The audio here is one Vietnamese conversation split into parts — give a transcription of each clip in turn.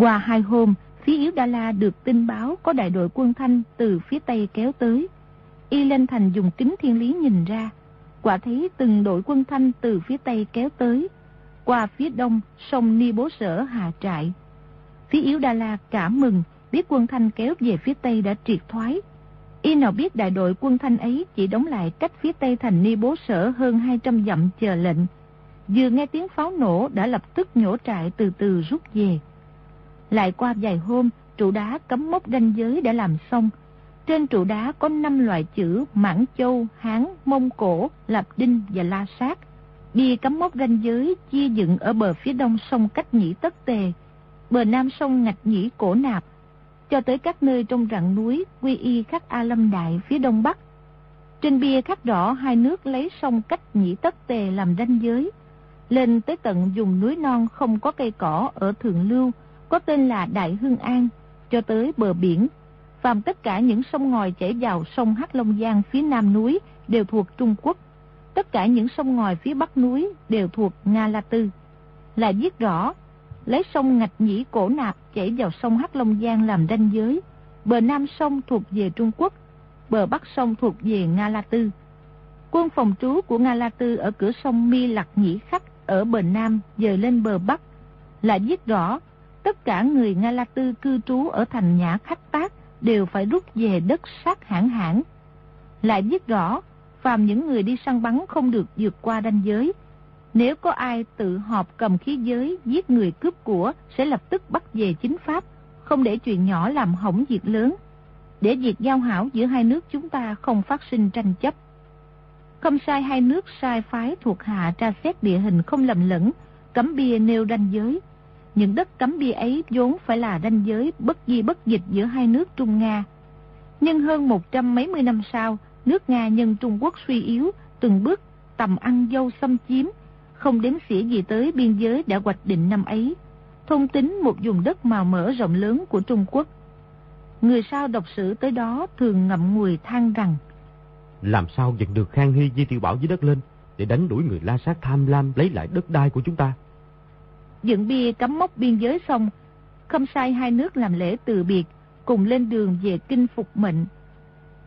Qua hai hôm, phía Yếu Đa La được tin báo có đại đội quân Thanh từ phía Tây kéo tới. Y lên thành dùng kính thiên lý nhìn ra, quả thấy từng đội quân Thanh từ phía Tây kéo tới. Qua phía đông, sông Ni Bố Sở hạ trại. Phía Yếu Đa La cảm mừng, biết quân Thanh kéo về phía Tây đã triệt thoái. Y nào biết đại đội quân Thanh ấy chỉ đóng lại cách phía Tây thành Ni Bố Sở hơn 200 dặm chờ lệnh. Vừa nghe tiếng pháo nổ đã lập tức nhổ trại từ từ rút về. Lại qua vài hôm, trụ đá cấm mốc ranh giới đã làm xong. Trên trụ đá có 5 loại chữ Mãn Châu, Hán, Mông Cổ, Lạp Đinh và La Sát. Bia cấm mốc ranh giới chia dựng ở bờ phía đông sông Cách Nhĩ Tất Tề, bờ nam sông Ngạch Nhĩ Cổ Nạp, cho tới các nơi trong rặng núi Quy Y khắc A Lâm Đại phía đông bắc. Trên bia khắc rõ hai nước lấy sông Cách Nhĩ Tất Tề làm ranh giới. Lên tới tận vùng núi non không có cây cỏ ở Thượng Lưu, có tên là Đại Hưng An, cho tới bờ biển. Phàm tất cả những sông ngòi chảy vào sông Hắc Long Giang phía nam núi đều thuộc Trung Quốc. Tất cả những sông ngòi phía bắc núi đều thuộc Nga La Tư. Lại viết rõ, lấy sông Ngạch Nhĩ Cổ Nạp chảy vào sông Hắc Long Giang làm ranh giới. Bờ nam sông thuộc về Trung Quốc, bờ bắc sông thuộc về Nga La Tư. Quân phòng trú của Nga La Tư ở cửa sông Mi Lạc Nhĩ Khắc ở bờ nam dời lên bờ bắc. Lại viết rõ, tất cả người Nga La Tư cư trú ở thành Nhã Khách Tác đều phải rút về đất sát hãng hãng. Lại viết rõ, phàm những người đi săn bắn không được vượt qua ranh giới. Nếu có ai tự họp cầm khí giới giết người cướp của sẽ lập tức bắt về chính pháp, không để chuyện nhỏ làm hỏng việc lớn. Để việc giao hảo giữa hai nước chúng ta không phát sinh tranh chấp. Không sai hai nước sai phái thuộc hạ tra xét địa hình không lầm lẫn, cấm bia nêu ranh giới, những đất cấm bia ấy vốn phải là ranh giới bất di bất dịch giữa hai nước Trung Nga. Nhưng hơn một trăm mấy mươi năm sau, nước Nga nhân Trung Quốc suy yếu, từng bước tầm ăn dâu xâm chiếm, không đếm xỉa gì tới biên giới đã hoạch định năm ấy, thông tính một vùng đất màu mỡ rộng lớn của Trung Quốc. Người sao đọc sử tới đó thường ngậm ngùi than rằng Làm sao giật được Khang Hy Di Tiểu Bảo dưới đất lên để đánh đuổi người la sát tham lam lấy lại đất đai của chúng ta? Dựng bia cắm mốc biên giới xong, không sai hai nước làm lễ từ biệt, cùng lên đường về kinh phục mệnh.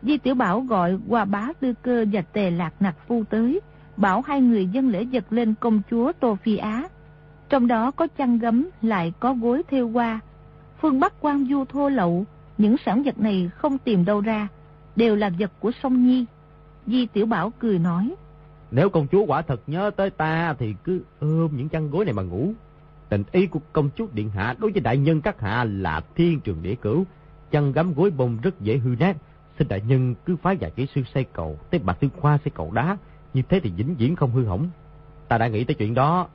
Di Tiểu Bảo gọi qua bá tư cơ và tề lạc nặc phu tới, bảo hai người dân lễ vật lên công chúa Tô Phi Á. Trong đó có chăn gấm, lại có gối theo hoa. Phương Bắc quan du thô lậu, những sản vật này không tìm đâu ra, đều là vật của sông Nhi. Di Tiểu Bảo cười nói. Nếu công chúa quả thật nhớ tới ta thì cứ ôm những chăn gối này mà ngủ. Tình ý của công chúa Điện Hạ đối với đại nhân các hạ là thiên trường địa cửu. Chăn gấm gối bông rất dễ hư nát. Xin đại nhân cứ phái vài kỹ sư xây cầu, tới bạc tư khoa xây cầu đá. Như thế thì vĩnh viễn không hư hỏng. Ta đã nghĩ tới chuyện đó.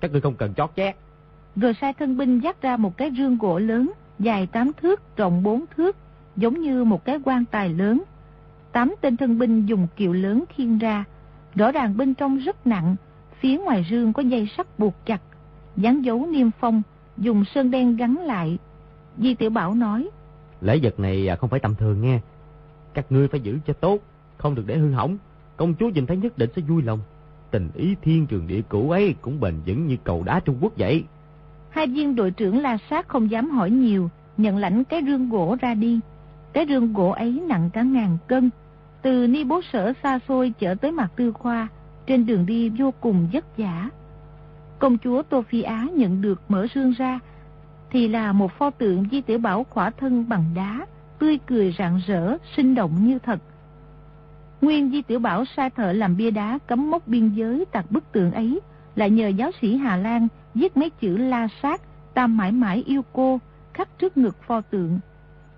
Các ngươi không cần chót chét. Rồi sai thân binh dắt ra một cái rương gỗ lớn, dài 8 thước, rộng 4 thước, giống như một cái quan tài lớn. Tám tên thân binh dùng kiệu lớn khiên ra. Rõ ràng bên trong rất nặng, phía ngoài rương có dây sắt buộc chặt, dán dấu niêm phong, dùng sơn đen gắn lại. Di Tiểu Bảo nói, Lễ vật này à, không phải tầm thường nghe. Các ngươi phải giữ cho tốt, không được để hư hỏng. Công chúa nhìn thấy nhất định sẽ vui lòng. Tình ý thiên trường địa cửu ấy cũng bền vững như cầu đá Trung Quốc vậy. Hai viên đội trưởng La Sát không dám hỏi nhiều, nhận lãnh cái rương gỗ ra đi. Cái rương gỗ ấy nặng cả ngàn cân. Từ ni bố sở xa xôi chở tới mặt tư khoa, trên đường đi vô cùng vất vả. Công chúa Tô Phi Á nhận được mở xương ra, thì là một pho tượng Di Tiểu Bảo khỏa thân bằng đá, tươi cười rạng rỡ, sinh động như thật. Nguyên Di Tiểu Bảo sai thợ làm bia đá cấm mốc biên giới tạc bức tượng ấy, lại nhờ giáo sĩ Hà Lan viết mấy chữ la sát, ta mãi mãi yêu cô, khắc trước ngực pho tượng.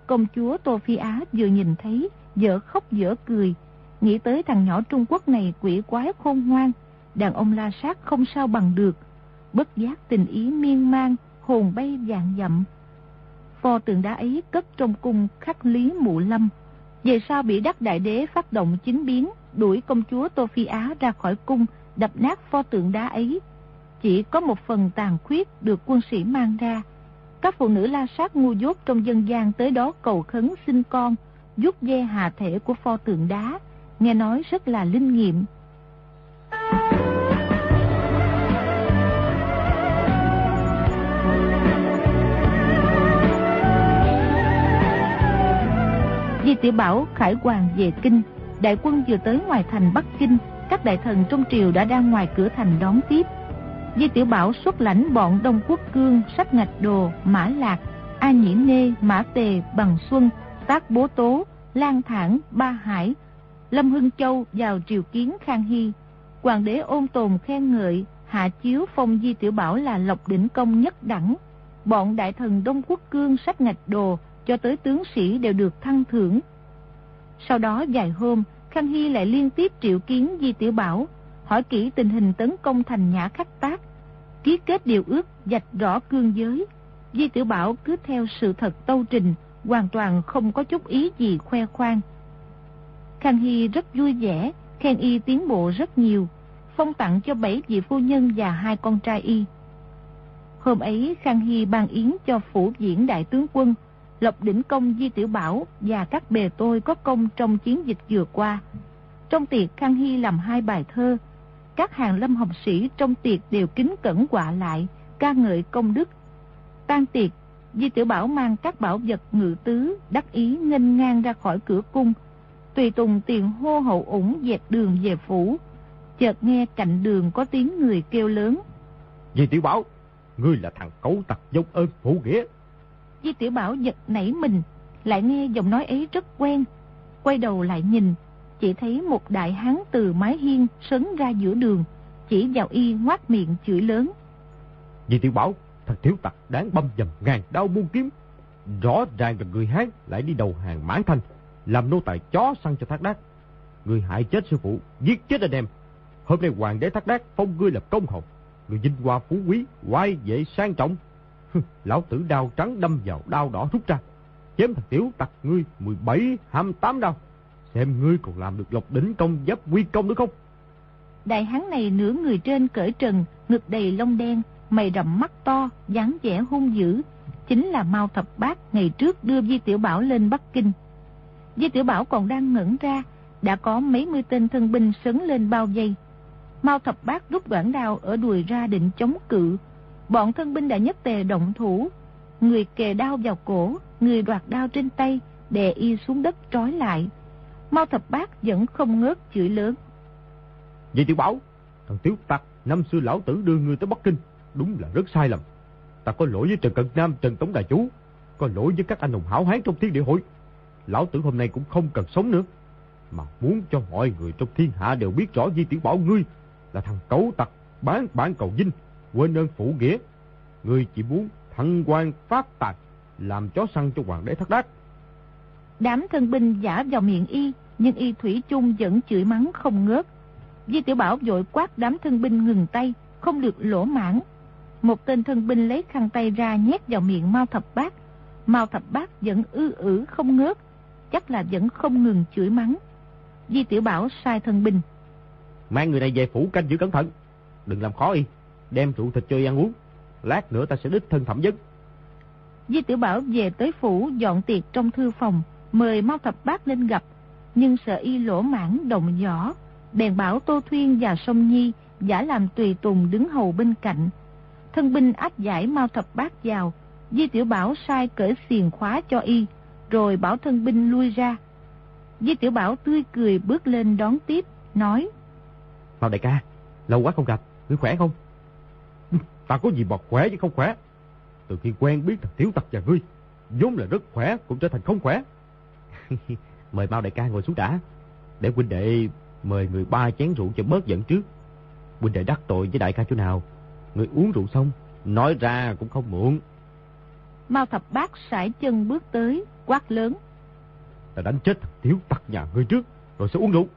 Công chúa Tô Phi Á vừa nhìn thấy, dở khóc dở cười, nghĩ tới thằng nhỏ Trung Quốc này quỷ quái khôn ngoan, đàn ông la sát không sao bằng được. Bất giác tình ý miên man, hồn bay vạn dặm. Pho tượng đá ấy cất trong cung khắc lý mụ lâm. Về sau bị đắc đại đế phát động chính biến, đuổi công chúa Tô Phi Á ra khỏi cung, đập nát pho tượng đá ấy. Chỉ có một phần tàn khuyết được quân sĩ mang ra. Các phụ nữ la sát ngu dốt trong dân gian tới đó cầu khấn sinh con, giúp dê hạ thể của pho tượng đá, nghe nói rất là linh nghiệm. Di Tiểu Bảo khải hoàng về kinh, đại quân vừa tới ngoài thành Bắc Kinh, các đại thần trong triều đã đang ngoài cửa thành đón tiếp. Di Tiểu Bảo xuất lãnh bọn Đông Quốc Cương, Sách Ngạch Đồ, Mã Lạc, A Nhĩ Nê, Mã Tề, Bằng Xuân, Tác Bố Tố, Lan Thản, Ba Hải, Lâm Hưng Châu vào triều kiến Khang Hy. Hoàng đế ôn tồn khen ngợi, hạ chiếu phong Di Tiểu Bảo là lộc đỉnh công nhất đẳng. Bọn đại thần Đông Quốc Cương, Sách Ngạch Đồ, cho tới tướng sĩ đều được thăng thưởng. Sau đó vài hôm, Khang Hy lại liên tiếp triệu kiến Di Tiểu Bảo, hỏi kỹ tình hình tấn công thành nhã khắc tác, ký kết điều ước dạch rõ cương giới. Di Tiểu Bảo cứ theo sự thật tâu trình, hoàn toàn không có chút ý gì khoe khoang. Khang Hy rất vui vẻ, khen y tiến bộ rất nhiều, phong tặng cho bảy vị phu nhân và hai con trai y. Hôm ấy Khang Hy ban yến cho phủ diễn đại tướng quân, Lộc Đỉnh Công Di Tiểu Bảo và các bề tôi có công trong chiến dịch vừa qua. Trong tiệc Khang Hy làm hai bài thơ, các hàng lâm học sĩ trong tiệc đều kính cẩn quạ lại, ca ngợi công đức. Tan tiệc, Di Tiểu Bảo mang các bảo vật ngự tứ, đắc ý nghênh ngang ra khỏi cửa cung. Tùy tùng tiền hô hậu ủng dẹp đường về phủ. Chợt nghe cạnh đường có tiếng người kêu lớn. Di Tiểu Bảo, ngươi là thằng cấu tặc dông ơn phụ nghĩa. Di Tiểu Bảo giật nảy mình, lại nghe giọng nói ấy rất quen. Quay đầu lại nhìn, chỉ thấy một đại hán từ mái hiên sấn ra giữa đường, chỉ vào y ngoát miệng chửi lớn. Di Tiểu Bảo, thật thiếu tặc đáng băm dầm ngàn đau buôn kiếm. Rõ ràng là người Hán lại đi đầu hàng mãn thanh, làm nô tài chó săn cho thác đác. Người hại chết sư phụ, giết chết anh em. Hôm nay hoàng đế thác đác phong ngươi lập công hồn. Người vinh hoa phú quý, quay vệ sang trọng. Lão tử đao trắng đâm vào đao đỏ rút ra. Chém thằng tiểu tặc ngươi 17, 28 đau. Xem ngươi còn làm được lộc đỉnh công giáp quy công nữa không? Đại hán này nửa người trên cởi trần, ngực đầy lông đen, mày rậm mắt to, dáng vẻ hung dữ, chính là Mao Thập Bát ngày trước đưa Di Tiểu Bảo lên Bắc Kinh. Di Tiểu Bảo còn đang ngẩn ra, đã có mấy mươi tên thân binh sấn lên bao dây. Mao Thập Bát rút đoạn đao ở đùi ra định chống cự. Bọn thân binh đã nhất tề động thủ, người kề đao vào cổ, người đoạt đao trên tay, đè y xuống đất trói lại. mau Thập Bát vẫn không ngớt chửi lớn. Di Tiểu Bảo, thằng tiểu Tặc, năm xưa lão tử đưa ngươi tới Bắc Kinh, đúng là rất sai lầm. Ta có lỗi với Trần Cận Nam, Trần Tống Đại Chú, có lỗi với các anh hùng hảo hán trong thiên địa hội. Lão tử hôm nay cũng không cần sống nữa, mà muốn cho mọi người trong thiên hạ đều biết rõ Di Tiểu Bảo ngươi là thằng cấu tặc, bán bản cầu dinh, quên ơn phụ nghĩa. Ngươi chỉ muốn thăng quan phát tài, làm chó săn cho hoàng đế thất đắc. Đám thân binh giả vào miệng y, nhưng y thủy chung vẫn chửi mắng không ngớt. Di Tiểu Bảo vội quát đám thân binh ngừng tay, không được lỗ mãn. Một tên thân binh lấy khăn tay ra nhét vào miệng Mao Thập Bát. Mao Thập Bát vẫn ư ử không ngớt, chắc là vẫn không ngừng chửi mắng. Di Tiểu Bảo sai thân binh. Mang người này về phủ canh giữ cẩn thận, đừng làm khó y, đem rượu thịt cho y ăn uống. Lát nữa ta sẽ đích thân thẩm vấn. Di Tiểu Bảo về tới phủ dọn tiệc trong thư phòng, mời Mao Thập Bát lên gặp, nhưng sợ y lỗ mãn động võ, bèn bảo Tô Thuyên và Sông Nhi giả làm tùy tùng đứng hầu bên cạnh. Thân binh áp giải Mao Thập Bát vào, Di Tiểu Bảo sai cởi xiềng khóa cho y, rồi bảo thân binh lui ra. Di Tiểu Bảo tươi cười bước lên đón tiếp, nói Mao đại ca, lâu quá không gặp, ngươi khỏe không? Ta có gì mà khỏe chứ không khỏe. Từ khi quen biết thằng Tiểu Tặc và ngươi, vốn là rất khỏe cũng trở thành không khỏe. mời Mao đại ca ngồi xuống đã. Để huynh đệ mời người ba chén rượu cho bớt giận trước. Huynh đệ đắc tội với đại ca chỗ nào? Người uống rượu xong, nói ra cũng không muộn. Mao thập bát sải chân bước tới, quát lớn. Ta đánh chết thằng Tiểu Tặc nhà ngươi trước, rồi sẽ uống rượu.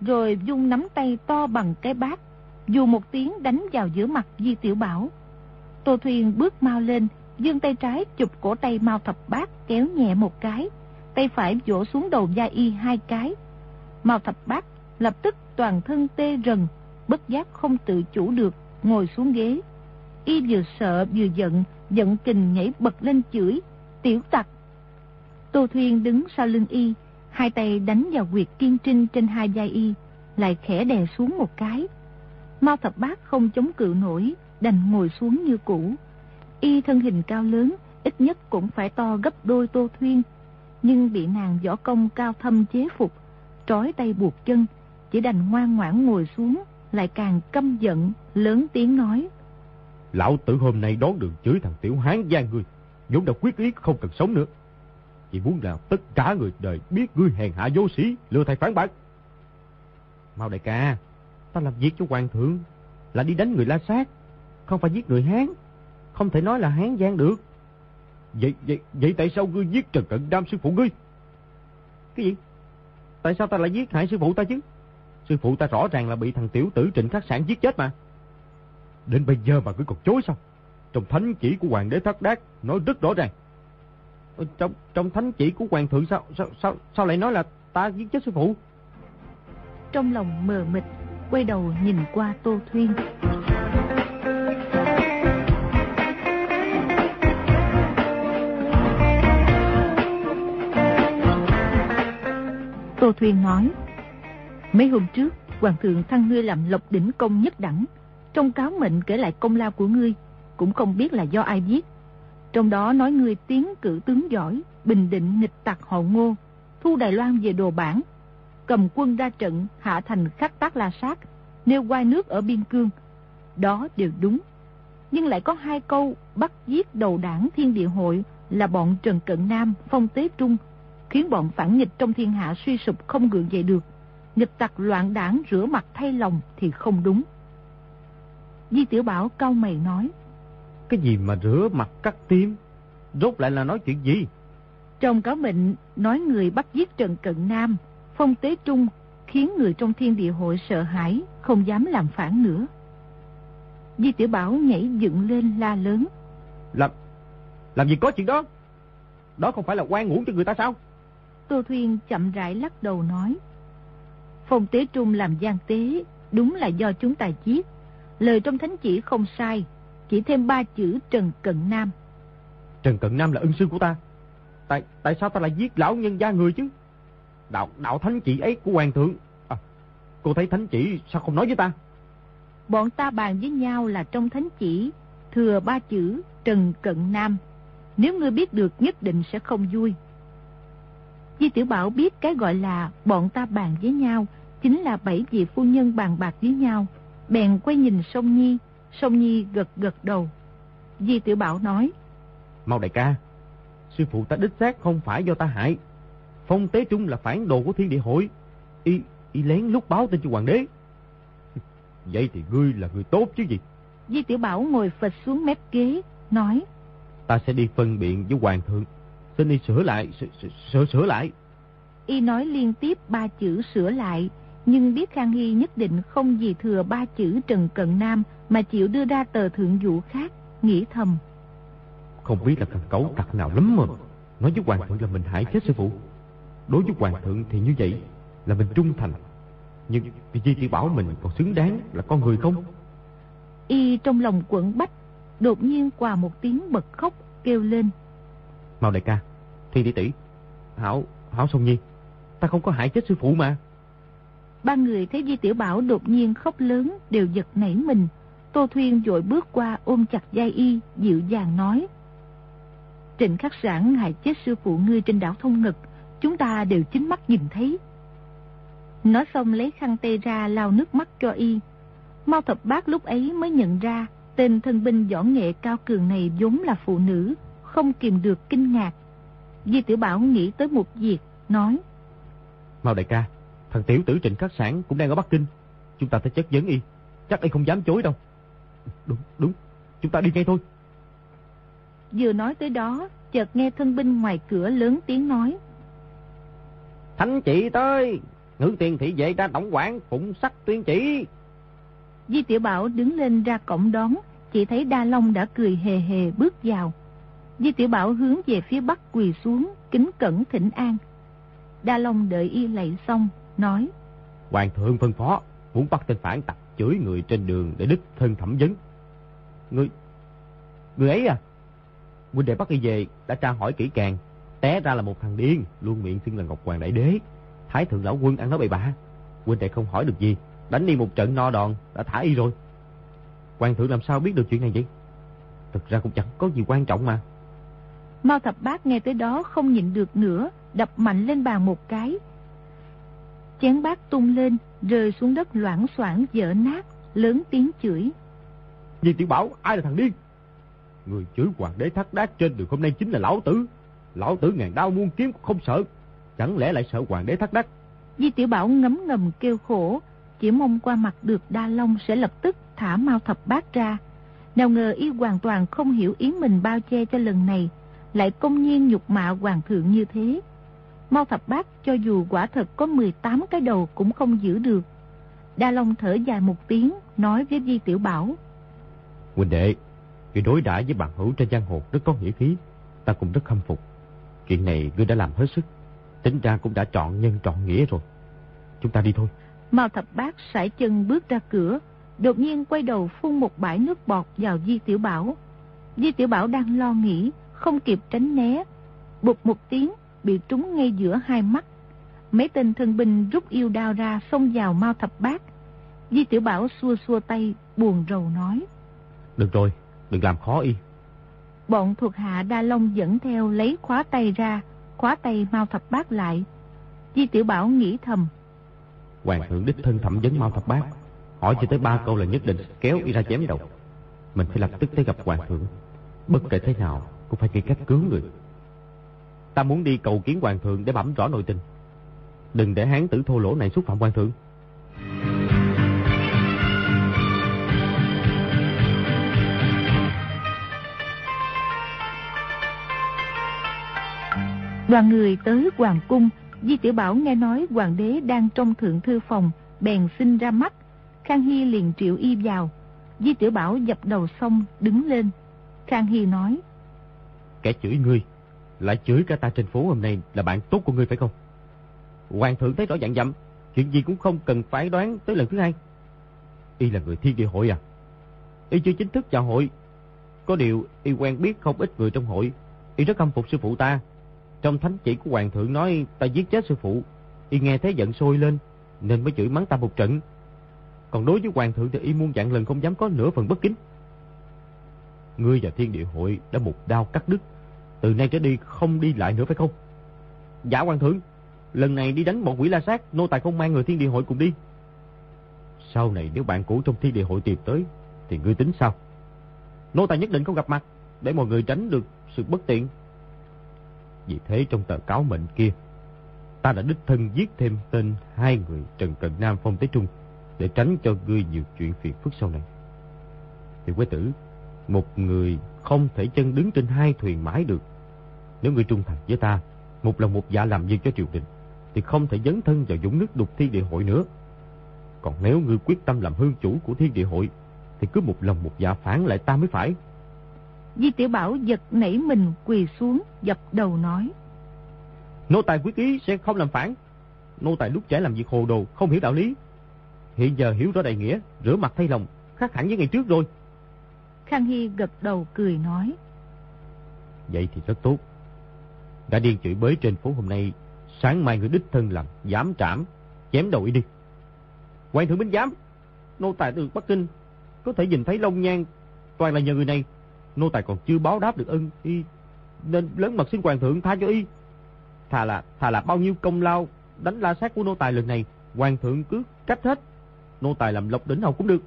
rồi dung nắm tay to bằng cái bát, dù một tiếng đánh vào giữa mặt Di Tiểu Bảo. Tô Thuyền bước mau lên, dương tay trái chụp cổ tay Mao Thập Bát kéo nhẹ một cái, tay phải vỗ xuống đầu Gia Y hai cái. Mao Thập Bát lập tức toàn thân tê rần, bất giác không tự chủ được, ngồi xuống ghế. Y vừa sợ vừa giận, giận kình nhảy bật lên chửi, tiểu tặc. Tô Thuyên đứng sau lưng Y, hai tay đánh vào quyệt kiên trinh trên hai vai Y, lại khẽ đè xuống một cái. Mao Thập Bát không chống cự nổi, đành ngồi xuống như cũ. Y thân hình cao lớn, ít nhất cũng phải to gấp đôi Tô Thuyên, nhưng bị nàng võ công cao thâm chế phục, trói tay buộc chân, chỉ đành ngoan ngoãn ngồi xuống, lại càng căm giận, lớn tiếng nói. Lão tử hôm nay đón đường chửi thằng tiểu hán gian ngươi, vốn đã quyết ý không cần sống nữa. Chỉ muốn là tất cả người đời biết ngươi hèn hạ vô sĩ, lừa thầy phản bác. Mau đại ca, ta làm việc cho hoàng thượng, là đi đánh người la sát, không phải giết người hán, không thể nói là hán gian được. Vậy, vậy, vậy tại sao ngươi giết Trần Cận Đam sư phụ ngươi? Cái gì? Tại sao ta lại giết hại sư phụ ta chứ? Sư phụ ta rõ ràng là bị thằng tiểu tử trịnh khắc sản giết chết mà. Đến bây giờ mà cứ còn chối sao? Trong thánh chỉ của hoàng đế thất đát nói rất rõ ràng. Ờ, trong trong thánh chỉ của hoàng thượng sao sao sao sao lại nói là ta giết chết sư phụ? Trong lòng mờ mịt, quay đầu nhìn qua Tô Thuyên. Tô Thuyên nói, mấy hôm trước, Hoàng thượng thăng ngươi làm lộc đỉnh công nhất đẳng. Trong cáo mệnh kể lại công lao của ngươi, cũng không biết là do ai viết. Trong đó nói ngươi tiến cử tướng giỏi, bình định nghịch tặc họ ngô, thu Đài Loan về đồ bản, cầm quân ra trận hạ thành khắc tác la sát, nêu quai nước ở biên cương. Đó đều đúng. Nhưng lại có hai câu bắt giết đầu đảng thiên địa hội là bọn Trần Cận Nam, Phong Tế Trung, khiến bọn phản nghịch trong thiên hạ suy sụp không gượng dậy được. Nghịch tặc loạn đảng rửa mặt thay lòng thì không đúng. Di Tiểu Bảo cau mày nói. Cái gì mà rửa mặt cắt tim? Rốt lại là nói chuyện gì? Trong cáo mệnh nói người bắt giết Trần Cận Nam, Phong Tế Trung khiến người trong thiên địa hội sợ hãi, không dám làm phản nữa. Di Tiểu Bảo nhảy dựng lên la lớn. Làm, làm gì có chuyện đó? Đó không phải là quan uổng cho người ta sao? Tô Thuyên chậm rãi lắc đầu nói. Phong Tế Trung làm gian tế, đúng là do chúng ta giết. Lời trong thánh chỉ không sai, chỉ thêm ba chữ Trần Cận Nam. Trần Cận Nam là ân sư của ta. Tại tại sao ta lại giết lão nhân gia người chứ? Đạo đạo thánh chỉ ấy của hoàng thượng. À, cô thấy thánh chỉ sao không nói với ta? Bọn ta bàn với nhau là trong thánh chỉ thừa ba chữ Trần Cận Nam. Nếu ngươi biết được nhất định sẽ không vui. Di Tiểu Bảo biết cái gọi là bọn ta bàn với nhau chính là bảy vị phu nhân bàn bạc với nhau. Bèn quay nhìn Sông Nhi, Sông Nhi gật gật đầu. Di Tiểu Bảo nói. Mau đại ca, sư phụ ta đích xác không phải do ta hại. Phong Tế Trung là phản đồ của thiên địa hội. Y, y lén lúc báo tên cho hoàng đế. Vậy thì ngươi là người tốt chứ gì? Di Tiểu Bảo ngồi phịch xuống mép ghế, nói. Ta sẽ đi phân biện với hoàng thượng. Xin y sửa lại, sửa, sửa, sửa lại. Y nói liên tiếp ba chữ sửa lại, nhưng biết Khang Hy nhất định không gì thừa ba chữ Trần Cận Nam mà chịu đưa ra tờ thượng vụ khác, nghĩ thầm. Không biết là thằng cấu tặc nào lắm mà. Nói với hoàng thượng là mình hại chết sư phụ. Đối với hoàng thượng thì như vậy là mình trung thành. Nhưng vì Di Tiểu Bảo mình còn xứng đáng là con người không? Y trong lòng quẩn bách, đột nhiên qua một tiếng bật khóc kêu lên. Mau đại ca, Thiên tỷ tỷ, Hảo, Hảo Sông Nhi, ta không có hại chết sư phụ mà. Ba người thấy Di Tiểu Bảo đột nhiên khóc lớn đều giật nảy mình. Tô Thuyên vội bước qua ôm chặt dai y, dịu dàng nói. Trịnh khắc sản hại chết sư phụ ngươi trên đảo Thông Ngực, chúng ta đều chính mắt nhìn thấy. Nói xong lấy khăn tay ra lau nước mắt cho y. Mao thập bác lúc ấy mới nhận ra tên thân binh võ nghệ cao cường này vốn là phụ nữ, không kìm được kinh ngạc. Di Tiểu Bảo nghĩ tới một việc, nói. Mao đại ca, thằng tiểu tử Trịnh Khắc Sản cũng đang ở Bắc Kinh. Chúng ta phải chất vấn y, chắc y không dám chối đâu. Đúng, đúng, chúng ta đi ngay thôi. Vừa nói tới đó, chợt nghe thân binh ngoài cửa lớn tiếng nói. Thánh chị tới, Ngữ tiền thị vệ ra tổng quản phụng sắc tuyên chỉ. Di Tiểu Bảo đứng lên ra cổng đón, chỉ thấy Đa Long đã cười hề hề bước vào. Di Tiểu Bảo hướng về phía bắc quỳ xuống, kính cẩn thỉnh an. Đa Long đợi y lạy xong, nói. Hoàng thượng phân phó, muốn bắt tên phản tặc chửi người trên đường để đích thân thẩm vấn. Người, người ấy à? Huynh đệ bắt y về đã tra hỏi kỹ càng, té ra là một thằng điên, luôn miệng xưng là Ngọc Hoàng Đại Đế. Thái thượng lão quân ăn nói bậy bạ. Huynh đệ không hỏi được gì, đánh đi một trận no đòn, đã thả y rồi. Hoàng thượng làm sao biết được chuyện này vậy? Thực ra cũng chẳng có gì quan trọng mà. Mao thập bát nghe tới đó không nhịn được nữa, đập mạnh lên bàn một cái. Chén bát tung lên, rơi xuống đất loãng xoảng dở nát, lớn tiếng chửi. Di tiểu bảo, ai là thằng điên? Người chửi hoàng đế thắt đát trên đường hôm nay chính là lão tử. Lão tử ngàn đau muôn kiếm không sợ. Chẳng lẽ lại sợ hoàng đế thắt đát? Di tiểu bảo ngấm ngầm kêu khổ, chỉ mong qua mặt được Đa Long sẽ lập tức thả Mao thập bát ra. Nào ngờ y hoàn toàn không hiểu ý mình bao che cho lần này, lại công nhiên nhục mạ hoàng thượng như thế. Mao thập bát cho dù quả thật có 18 cái đầu cũng không giữ được. Đa Long thở dài một tiếng, nói với Di Tiểu Bảo. Huynh đệ, Người đối đãi với bạn hữu trên giang hồ rất có nghĩa khí, ta cũng rất khâm phục. Chuyện này ngươi đã làm hết sức, tính ra cũng đã chọn nhân chọn nghĩa rồi. Chúng ta đi thôi. Mao thập bát sải chân bước ra cửa, đột nhiên quay đầu phun một bãi nước bọt vào Di Tiểu Bảo. Di Tiểu Bảo đang lo nghĩ, không kịp tránh né. Bụt một tiếng, bị trúng ngay giữa hai mắt. Mấy tên thân binh rút yêu đao ra xông vào Mao thập bát. Di Tiểu Bảo xua xua tay, buồn rầu nói. Được rồi, đừng làm khó y. Bọn thuộc hạ Đa Long dẫn theo lấy khóa tay ra, khóa tay Mao Thập Bát lại. Di Tiểu Bảo nghĩ thầm. Hoàng thượng đích thân thẩm vấn Mao Thập Bát, hỏi cho tới ba câu là nhất định kéo y ra chém đầu. Mình phải lập tức tới gặp Hoàng thượng. Bất kể thế nào, cũng phải nghĩ cách cứu người. Ta muốn đi cầu kiến Hoàng thượng để bẩm rõ nội tình. Đừng để hán tử thô lỗ này xúc phạm Hoàng thượng. Đoàn người tới Hoàng Cung, Di Tiểu Bảo nghe nói Hoàng đế đang trong thượng thư phòng, bèn xin ra mắt. Khang Hy liền triệu y vào. Di Tiểu Bảo dập đầu xong, đứng lên. Khang Hy nói. Kẻ chửi ngươi, lại chửi cả ta trên phố hôm nay là bạn tốt của ngươi phải không? Hoàng thượng thấy rõ dạng dặm, chuyện gì cũng không cần phải đoán tới lần thứ hai. Y là người thiên địa hội à? Y chưa chính thức chào hội. Có điều, Y quen biết không ít người trong hội. Y rất khâm phục sư phụ ta, trong thánh chỉ của hoàng thượng nói ta giết chết sư phụ, y nghe thấy giận sôi lên, nên mới chửi mắng ta một trận. Còn đối với hoàng thượng thì y muôn dạng lần không dám có nửa phần bất kính. Ngươi và thiên địa hội đã một đao cắt đứt, từ nay trở đi không đi lại nữa phải không? Dạ hoàng thượng, lần này đi đánh bọn quỷ la sát, nô tài không mang người thiên địa hội cùng đi. Sau này nếu bạn cũ trong thiên địa hội tìm tới, thì ngươi tính sao? Nô tài nhất định không gặp mặt, để mọi người tránh được sự bất tiện vì thế trong tờ cáo mệnh kia, ta đã đích thân giết thêm tên hai người Trần Cận Nam Phong Tế Trung để tránh cho ngươi nhiều chuyện phiền phức sau này. Thì quế tử, một người không thể chân đứng trên hai thuyền mãi được. Nếu ngươi trung thành với ta, một lòng một dạ làm việc cho triều đình, thì không thể dấn thân vào dũng nước đục thiên địa hội nữa. Còn nếu ngươi quyết tâm làm hương chủ của thiên địa hội, thì cứ một lòng một dạ phản lại ta mới phải. Di Tiểu Bảo giật nảy mình quỳ xuống, dập đầu nói. Nô tài quyết ý sẽ không làm phản. Nô tài lúc trẻ làm việc hồ đồ, không hiểu đạo lý. Hiện giờ hiểu rõ đại nghĩa, rửa mặt thay lòng, khác hẳn với ngày trước rồi. Khang Hy gật đầu cười nói. Vậy thì rất tốt. Đã điên chửi bới trên phố hôm nay, sáng mai người đích thân làm, dám trảm, chém đầu y đi. Quan thượng binh giám, nô tài từ Bắc Kinh, có thể nhìn thấy Long Nhan, toàn là nhờ người này nô tài còn chưa báo đáp được ân, y nên lớn mật xin hoàng thượng tha cho y. Thà là thà là bao nhiêu công lao đánh la sát của nô tài lần này, hoàng thượng cứ cách hết. Nô tài làm lộc đỉnh hầu cũng được.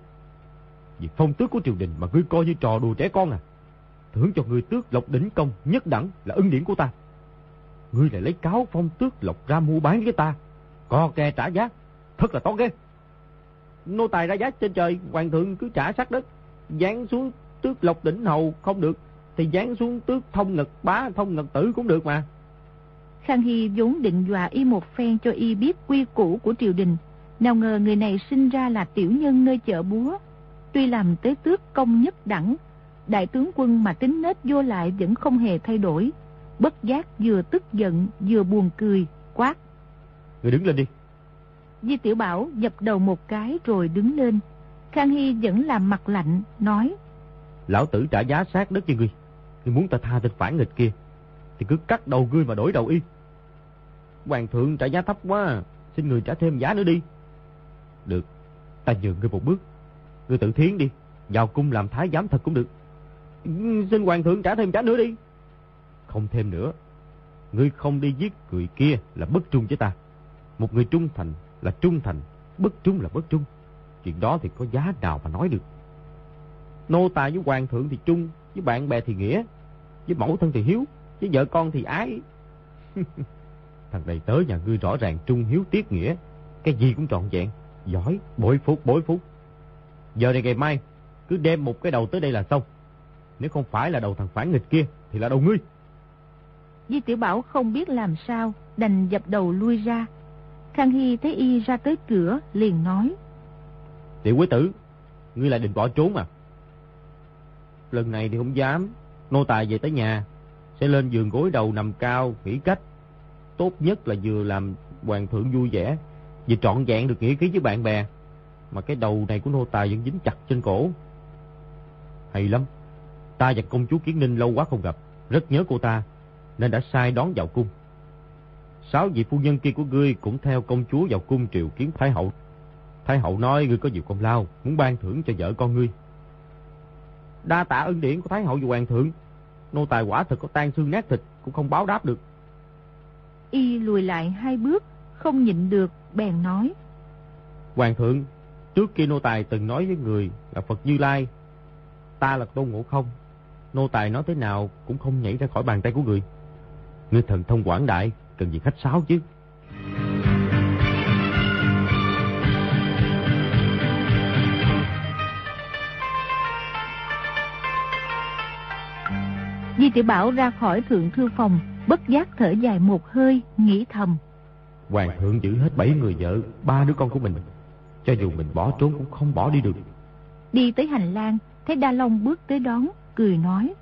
Vì phong tước của triều đình mà ngươi coi như trò đùa trẻ con à. Thưởng cho ngươi tước lộc đỉnh công nhất đẳng là ân điển của ta. Ngươi lại lấy cáo phong tước lộc ra mua bán với ta. Co kè trả giá, thật là to ghê. Nô tài ra giá trên trời, hoàng thượng cứ trả sát đất dán xuống tước lộc đỉnh hầu không được, thì dán xuống tước thông ngực bá thông ngực tử cũng được mà. Khang Hy vốn định dọa y một phen cho y biết quy củ của triều đình. Nào ngờ người này sinh ra là tiểu nhân nơi chợ búa. Tuy làm tới tước công nhất đẳng, đại tướng quân mà tính nết vô lại vẫn không hề thay đổi. Bất giác vừa tức giận vừa buồn cười, quát. Người đứng lên đi. Di Tiểu Bảo dập đầu một cái rồi đứng lên. Khang Hy vẫn làm mặt lạnh, nói. Lão tử trả giá sát đất cho ngươi. Ngươi muốn ta tha tên phản nghịch kia, thì cứ cắt đầu ngươi mà đổi đầu y. Hoàng thượng trả giá thấp quá, xin người trả thêm giá nữa đi. Được, ta nhường ngươi một bước. Ngươi tự thiến đi, vào cung làm thái giám thật cũng được. Xin hoàng thượng trả thêm giá nữa đi. Không thêm nữa. Ngươi không đi giết người kia là bất trung với ta. Một người trung thành là trung thành, bất trung là bất trung. Chuyện đó thì có giá nào mà nói được. Nô tài với hoàng thượng thì trung, với bạn bè thì nghĩa, với mẫu thân thì hiếu, với vợ con thì ái. Thằng này tới nhà ngươi rõ ràng trung hiếu tiết nghĩa, cái gì cũng trọn vẹn, giỏi, bội phúc, bội phúc. Giờ này ngày mai, cứ đem một cái đầu tới đây là xong. Nếu không phải là đầu thằng phản nghịch kia, thì là đầu ngươi. Di Tiểu Bảo không biết làm sao, đành dập đầu lui ra. Khang Hy thấy y ra tới cửa, liền nói. Tiểu quý tử, ngươi lại định bỏ trốn à? Lần này thì không dám, nô tài về tới nhà, sẽ lên giường gối đầu nằm cao, nghĩ cách. Tốt nhất là vừa làm hoàng thượng vui vẻ, vừa trọn vẹn được nghĩa ký với bạn bè. Mà cái đầu này của nô tài vẫn dính chặt trên cổ. Hay lắm, ta và công chúa Kiến Ninh lâu quá không gặp, rất nhớ cô ta, nên đã sai đón vào cung. Sáu vị phu nhân kia của ngươi cũng theo công chúa vào cung triều kiến Thái Hậu. Thái Hậu nói ngươi có nhiều công lao, muốn ban thưởng cho vợ con ngươi. Đa tạ ân điển của Thái Hậu và Hoàng thượng, nô tài quả thật có tan xương nát thịt, cũng không báo đáp được. Y lùi lại hai bước, không nhịn được, bèn nói. Hoàng thượng, trước kia nô tài từng nói với người là Phật Như Lai, ta là Tôn Ngộ Không. Nô tài nói thế nào cũng không nhảy ra khỏi bàn tay của người. Ngươi thần thông quảng đại, cần gì khách sáo chứ. Di Tiểu Bảo ra khỏi thượng thư phòng, bất giác thở dài một hơi, nghĩ thầm. Hoàng thượng giữ hết bảy người vợ, ba đứa con của mình. Cho dù mình bỏ trốn cũng không bỏ đi được. Đi tới hành lang, thấy Đa Long bước tới đón, cười nói.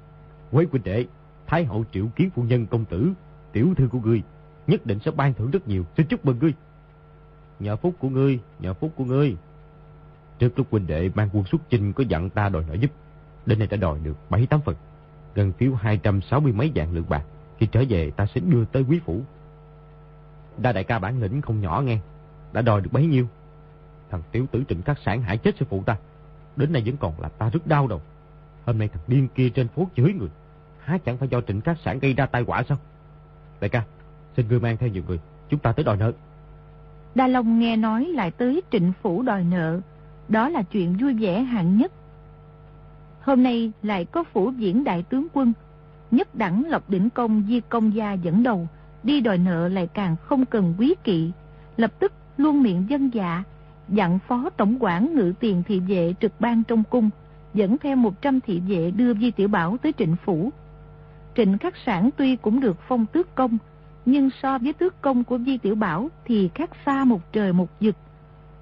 Quế huynh đệ, Thái hậu triệu kiến phu nhân công tử, tiểu thư của ngươi, nhất định sẽ ban thưởng rất nhiều, xin chúc mừng ngươi. Nhờ phúc của ngươi, nhờ phúc của ngươi. Trước lúc huynh đệ mang quân xuất chinh có dặn ta đòi nợ giúp, đến nay đã đòi được bảy tám phần, gần phiếu hai trăm sáu mươi mấy dạng lượng bạc. Khi trở về ta sẽ đưa tới quý phủ. Đa đại ca bản lĩnh không nhỏ nghe, đã đòi được bấy nhiêu. Thằng tiểu tử trịnh các sản hại chết sư phụ ta, đến nay vẫn còn là ta rất đau đầu. Hôm nay thằng điên kia trên phố chửi người, há chẳng phải do trịnh các sản gây ra tai họa sao? Đại ca, xin ngươi mang theo nhiều người, chúng ta tới đòi nợ. Đa Long nghe nói lại tới trịnh phủ đòi nợ, đó là chuyện vui vẻ hạng nhất. Hôm nay lại có phủ diễn đại tướng quân, nhất đẳng Lộc Đỉnh Công Di Công Gia dẫn đầu, đi đòi nợ lại càng không cần quý kỵ, lập tức luôn miệng dân dạ, dặn phó tổng quản ngự tiền thị vệ trực ban trong cung, dẫn theo 100 thị vệ đưa Di Tiểu Bảo tới trịnh phủ. Trịnh Khắc Sản tuy cũng được phong tước công, nhưng so với tước công của Di Tiểu Bảo thì khác xa một trời một vực.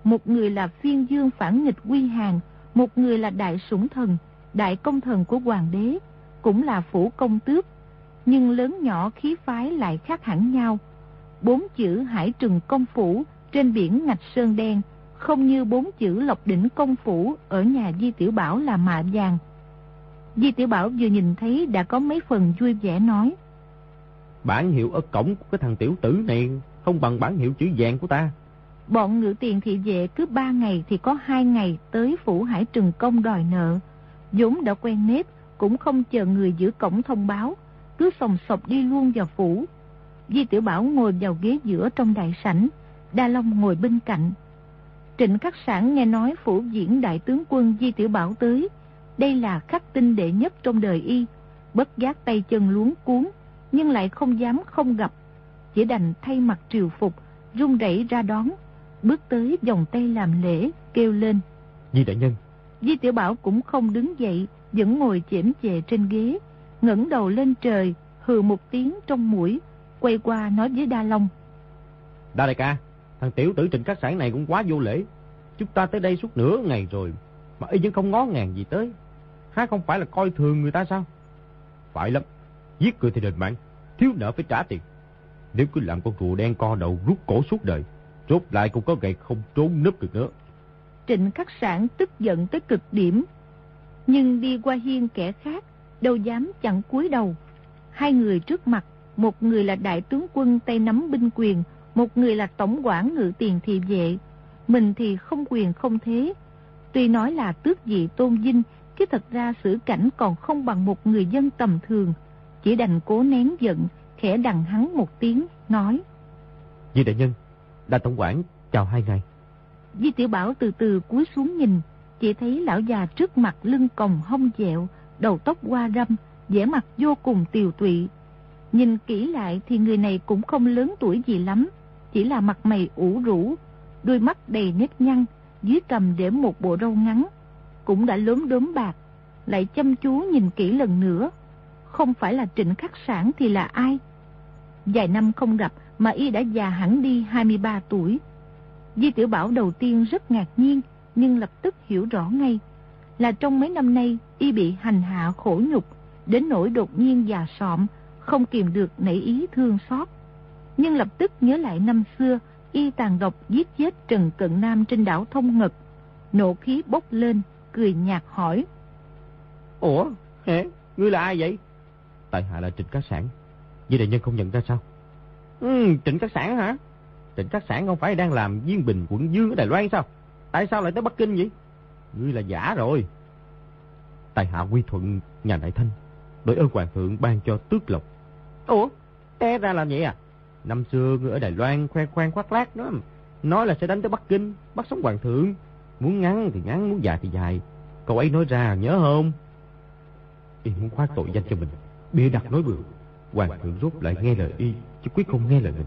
Một người là phiên dương phản nghịch quy hàng, một người là đại sủng thần, đại công thần của hoàng đế, cũng là phủ công tước, nhưng lớn nhỏ khí phái lại khác hẳn nhau. Bốn chữ Hải Trừng Công Phủ trên biển Ngạch Sơn Đen, không như bốn chữ Lộc Đỉnh Công Phủ ở nhà Di Tiểu Bảo là mạ vàng. Di Tiểu Bảo vừa nhìn thấy đã có mấy phần vui vẻ nói. Bản hiệu ở cổng của cái thằng tiểu tử này không bằng bản hiệu chữ vàng của ta. Bọn ngự tiền thị vệ cứ ba ngày thì có hai ngày tới phủ Hải Trừng Công đòi nợ vốn đã quen nếp, cũng không chờ người giữ cổng thông báo, cứ sòng sọc đi luôn vào phủ. Di Tiểu Bảo ngồi vào ghế giữa trong đại sảnh, Đa Long ngồi bên cạnh. Trịnh Khắc Sản nghe nói phủ diễn đại tướng quân Di Tiểu Bảo tới, đây là khắc tinh đệ nhất trong đời y, bất giác tay chân luống cuốn, nhưng lại không dám không gặp, chỉ đành thay mặt triều phục, run rẩy ra đón, bước tới vòng tay làm lễ, kêu lên. Di đại nhân. Di Tiểu Bảo cũng không đứng dậy, vẫn ngồi chễm chệ trên ghế, ngẩng đầu lên trời, hừ một tiếng trong mũi, quay qua nói với Đa Long. Đa đại ca, thằng tiểu tử trình các sản này cũng quá vô lễ. Chúng ta tới đây suốt nửa ngày rồi, mà y vẫn không ngó ngàng gì tới. Há không phải là coi thường người ta sao? Phải lắm, giết người thì đền mạng, thiếu nợ phải trả tiền. Nếu cứ làm con rùa đen co đầu rút cổ suốt đời, rốt lại cũng có gậy không trốn nấp được nữa. Trịnh khắc sản tức giận tới cực điểm, nhưng đi qua hiên kẻ khác, đâu dám chặn cúi đầu. Hai người trước mặt, một người là đại tướng quân tay nắm binh quyền, một người là tổng quản ngự tiền thị vệ. Mình thì không quyền không thế. Tuy nói là tước dị tôn vinh, chứ thật ra xử cảnh còn không bằng một người dân tầm thường. Chỉ đành cố nén giận, khẽ đằng hắn một tiếng, nói. Di đại nhân, đại tổng quản, chào hai ngày. Di tiểu bảo từ từ cúi xuống nhìn, chỉ thấy lão già trước mặt lưng còng hông dẹo, đầu tóc hoa râm, vẻ mặt vô cùng tiều tụy. Nhìn kỹ lại thì người này cũng không lớn tuổi gì lắm, chỉ là mặt mày ủ rũ, đôi mắt đầy nếp nhăn, dưới cầm để một bộ râu ngắn, cũng đã lớn đốm bạc, lại chăm chú nhìn kỹ lần nữa. Không phải là trịnh khắc sản thì là ai? Vài năm không gặp mà y đã già hẳn đi 23 tuổi. Di Tiểu Bảo đầu tiên rất ngạc nhiên, nhưng lập tức hiểu rõ ngay là trong mấy năm nay y bị hành hạ khổ nhục, đến nỗi đột nhiên già sọm, không kìm được nảy ý thương xót. Nhưng lập tức nhớ lại năm xưa, y tàn độc giết chết Trần Cận Nam trên đảo Thông Ngật. Nộ khí bốc lên, cười nhạt hỏi. Ủa, hả? Ngươi là ai vậy? Tại hạ là Trịnh Cát Sản. Vì đại nhân không nhận ra sao? Ừ, Trịnh Cát Sản hả? Trịnh Cát Sản không phải đang làm viên bình quận Dương ở Đài Loan sao? Tại sao lại tới Bắc Kinh vậy? Ngươi là giả rồi. tài hạ quy thuận nhà đại thanh, đổi ơn hoàng thượng ban cho tước lộc. Ủa, té ra là vậy à? Năm xưa ngươi ở Đài Loan khoe khoang khoác lác đó, nói là sẽ đánh tới Bắc Kinh, bắt sống hoàng thượng. Muốn ngắn thì ngắn, muốn dài thì dài. Cậu ấy nói ra nhớ không? Y muốn khoác tội danh cho mình, bịa đặt nói bừa. Hoàng thượng rốt lại nghe lời y, chứ quyết không nghe lời mình.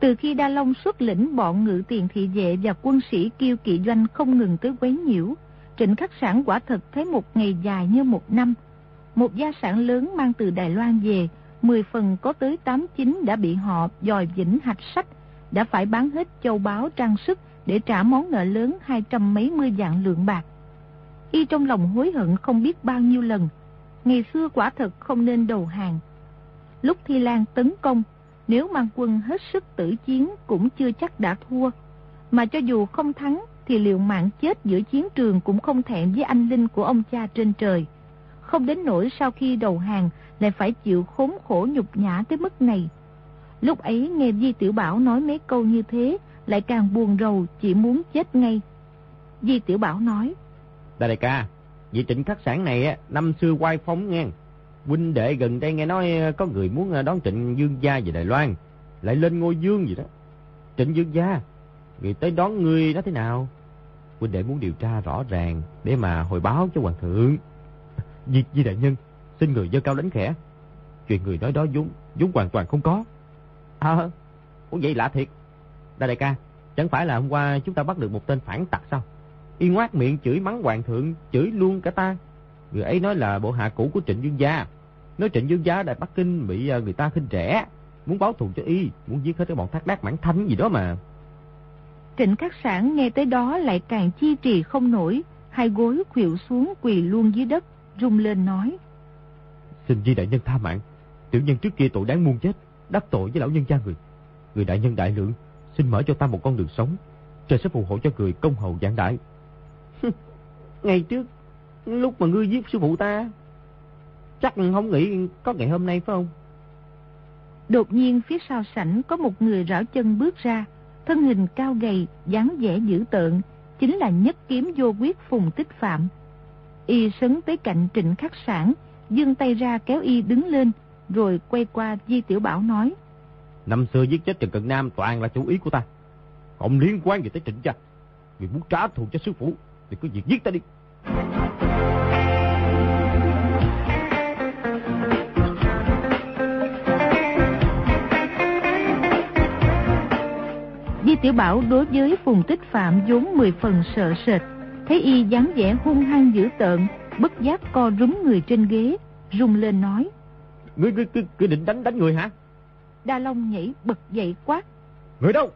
Từ khi Đa Long xuất lĩnh bọn ngự tiền thị vệ và quân sĩ kiêu kỵ doanh không ngừng tới quấy nhiễu, Trịnh Khắc Sản quả thật thấy một ngày dài như một năm. Một gia sản lớn mang từ Đài Loan về, 10 phần có tới 8 chín đã bị họ dòi vĩnh hạch sách, đã phải bán hết châu báu trang sức để trả món nợ lớn hai trăm mấy mươi vạn lượng bạc. Y trong lòng hối hận không biết bao nhiêu lần, ngày xưa quả thật không nên đầu hàng. Lúc Thi Lan tấn công, nếu mang quân hết sức tử chiến cũng chưa chắc đã thua. Mà cho dù không thắng thì liệu mạng chết giữa chiến trường cũng không thẹn với anh linh của ông cha trên trời. Không đến nỗi sau khi đầu hàng lại phải chịu khốn khổ nhục nhã tới mức này. Lúc ấy nghe Di Tiểu Bảo nói mấy câu như thế lại càng buồn rầu chỉ muốn chết ngay. Di Tiểu Bảo nói. Đại đại ca, vị trịnh khắc sản này á, năm xưa quay phóng ngang huynh đệ gần đây nghe nói ờ, có người muốn ờ, đón Trịnh Dương Gia về Đài Loan, lại lên ngôi dương gì đó. Trịnh Dương Gia, người tới đón người đó thế nào? Huynh đệ muốn điều tra rõ ràng để mà hồi báo cho hoàng thượng. Việc Di đại nhân, xin người dơ cao đánh khẽ. Chuyện người nói đó vốn vốn hoàn toàn không có. À, cũng vậy lạ thiệt. Đại đại ca, chẳng phải là hôm qua chúng ta bắt được một tên phản tặc sao? Y ngoát miệng chửi mắng hoàng thượng, chửi luôn cả ta. Người ấy nói là bộ hạ cũ của Trịnh Dương Gia. Nói Trịnh Dương Gia tại Bắc Kinh bị à, người ta khinh rẻ, muốn báo thù cho y, muốn giết hết cái bọn thác đác mãn thanh gì đó mà. Trịnh Khắc Sản nghe tới đó lại càng chi trì không nổi, hai gối khuỵu xuống quỳ luôn dưới đất, rung lên nói. Xin di đại nhân tha mạng, tiểu nhân trước kia tội đáng muôn chết, đắc tội với lão nhân gia người. Người đại nhân đại lượng, xin mở cho ta một con đường sống, trời sẽ phù hộ cho người công hầu giảng đại. Ngày trước, lúc mà ngươi giết sư phụ ta, Chắc không nghĩ có ngày hôm nay phải không? Đột nhiên phía sau sảnh có một người rảo chân bước ra, thân hình cao gầy, dáng vẻ dữ tợn, chính là nhất kiếm vô quyết phùng tích phạm. Y sấn tới cạnh trịnh khắc sản, dương tay ra kéo y đứng lên, rồi quay qua Di Tiểu Bảo nói. Năm xưa giết chết Trần Cận Nam toàn là chủ ý của ta. Không liên quan gì tới trịnh gia. Vì muốn trả thù cho sư phụ, thì cứ việc giết ta đi. Tiểu Bảo đối với Phùng Tích Phạm vốn mười phần sợ sệt, thấy y dáng vẻ hung hăng dữ tợn, bất giác co rúm người trên ghế, rung lên nói. Ngươi, ngươi, ngươi, ngươi định đánh đánh người hả? Đa Long nhảy bật dậy quát. Người đâu?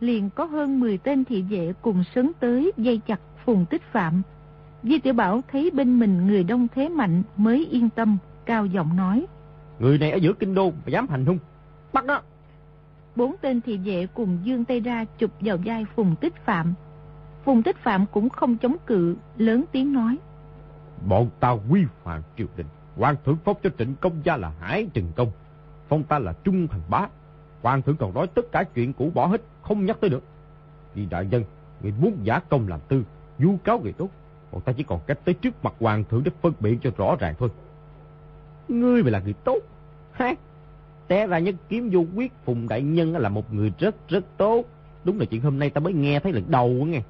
Liền có hơn 10 tên thị vệ cùng sấn tới dây chặt Phùng Tích Phạm. Di Tiểu Bảo thấy bên mình người đông thế mạnh mới yên tâm, cao giọng nói. Người này ở giữa kinh đô mà dám hành hung. Bắt đó! Bốn tên thị vệ cùng dương tay ra chụp vào vai Phùng Tích Phạm. Phùng Tích Phạm cũng không chống cự, lớn tiếng nói. Bọn ta quy phạm triều đình, hoàng thượng phóc cho trịnh công gia là hải trừng công, phong ta là trung thành bá. Hoàng thượng còn nói tất cả chuyện cũ bỏ hết, không nhắc tới được. Vì đại nhân, người muốn giả công làm tư, du cáo người tốt. Bọn ta chỉ còn cách tới trước mặt hoàng thượng để phân biệt cho rõ ràng thôi. Ngươi mà là người tốt. Ha? Té ra nhất kiếm vô quyết Phùng Đại Nhân là một người rất rất tốt. Đúng là chuyện hôm nay ta mới nghe thấy lần đầu nghe.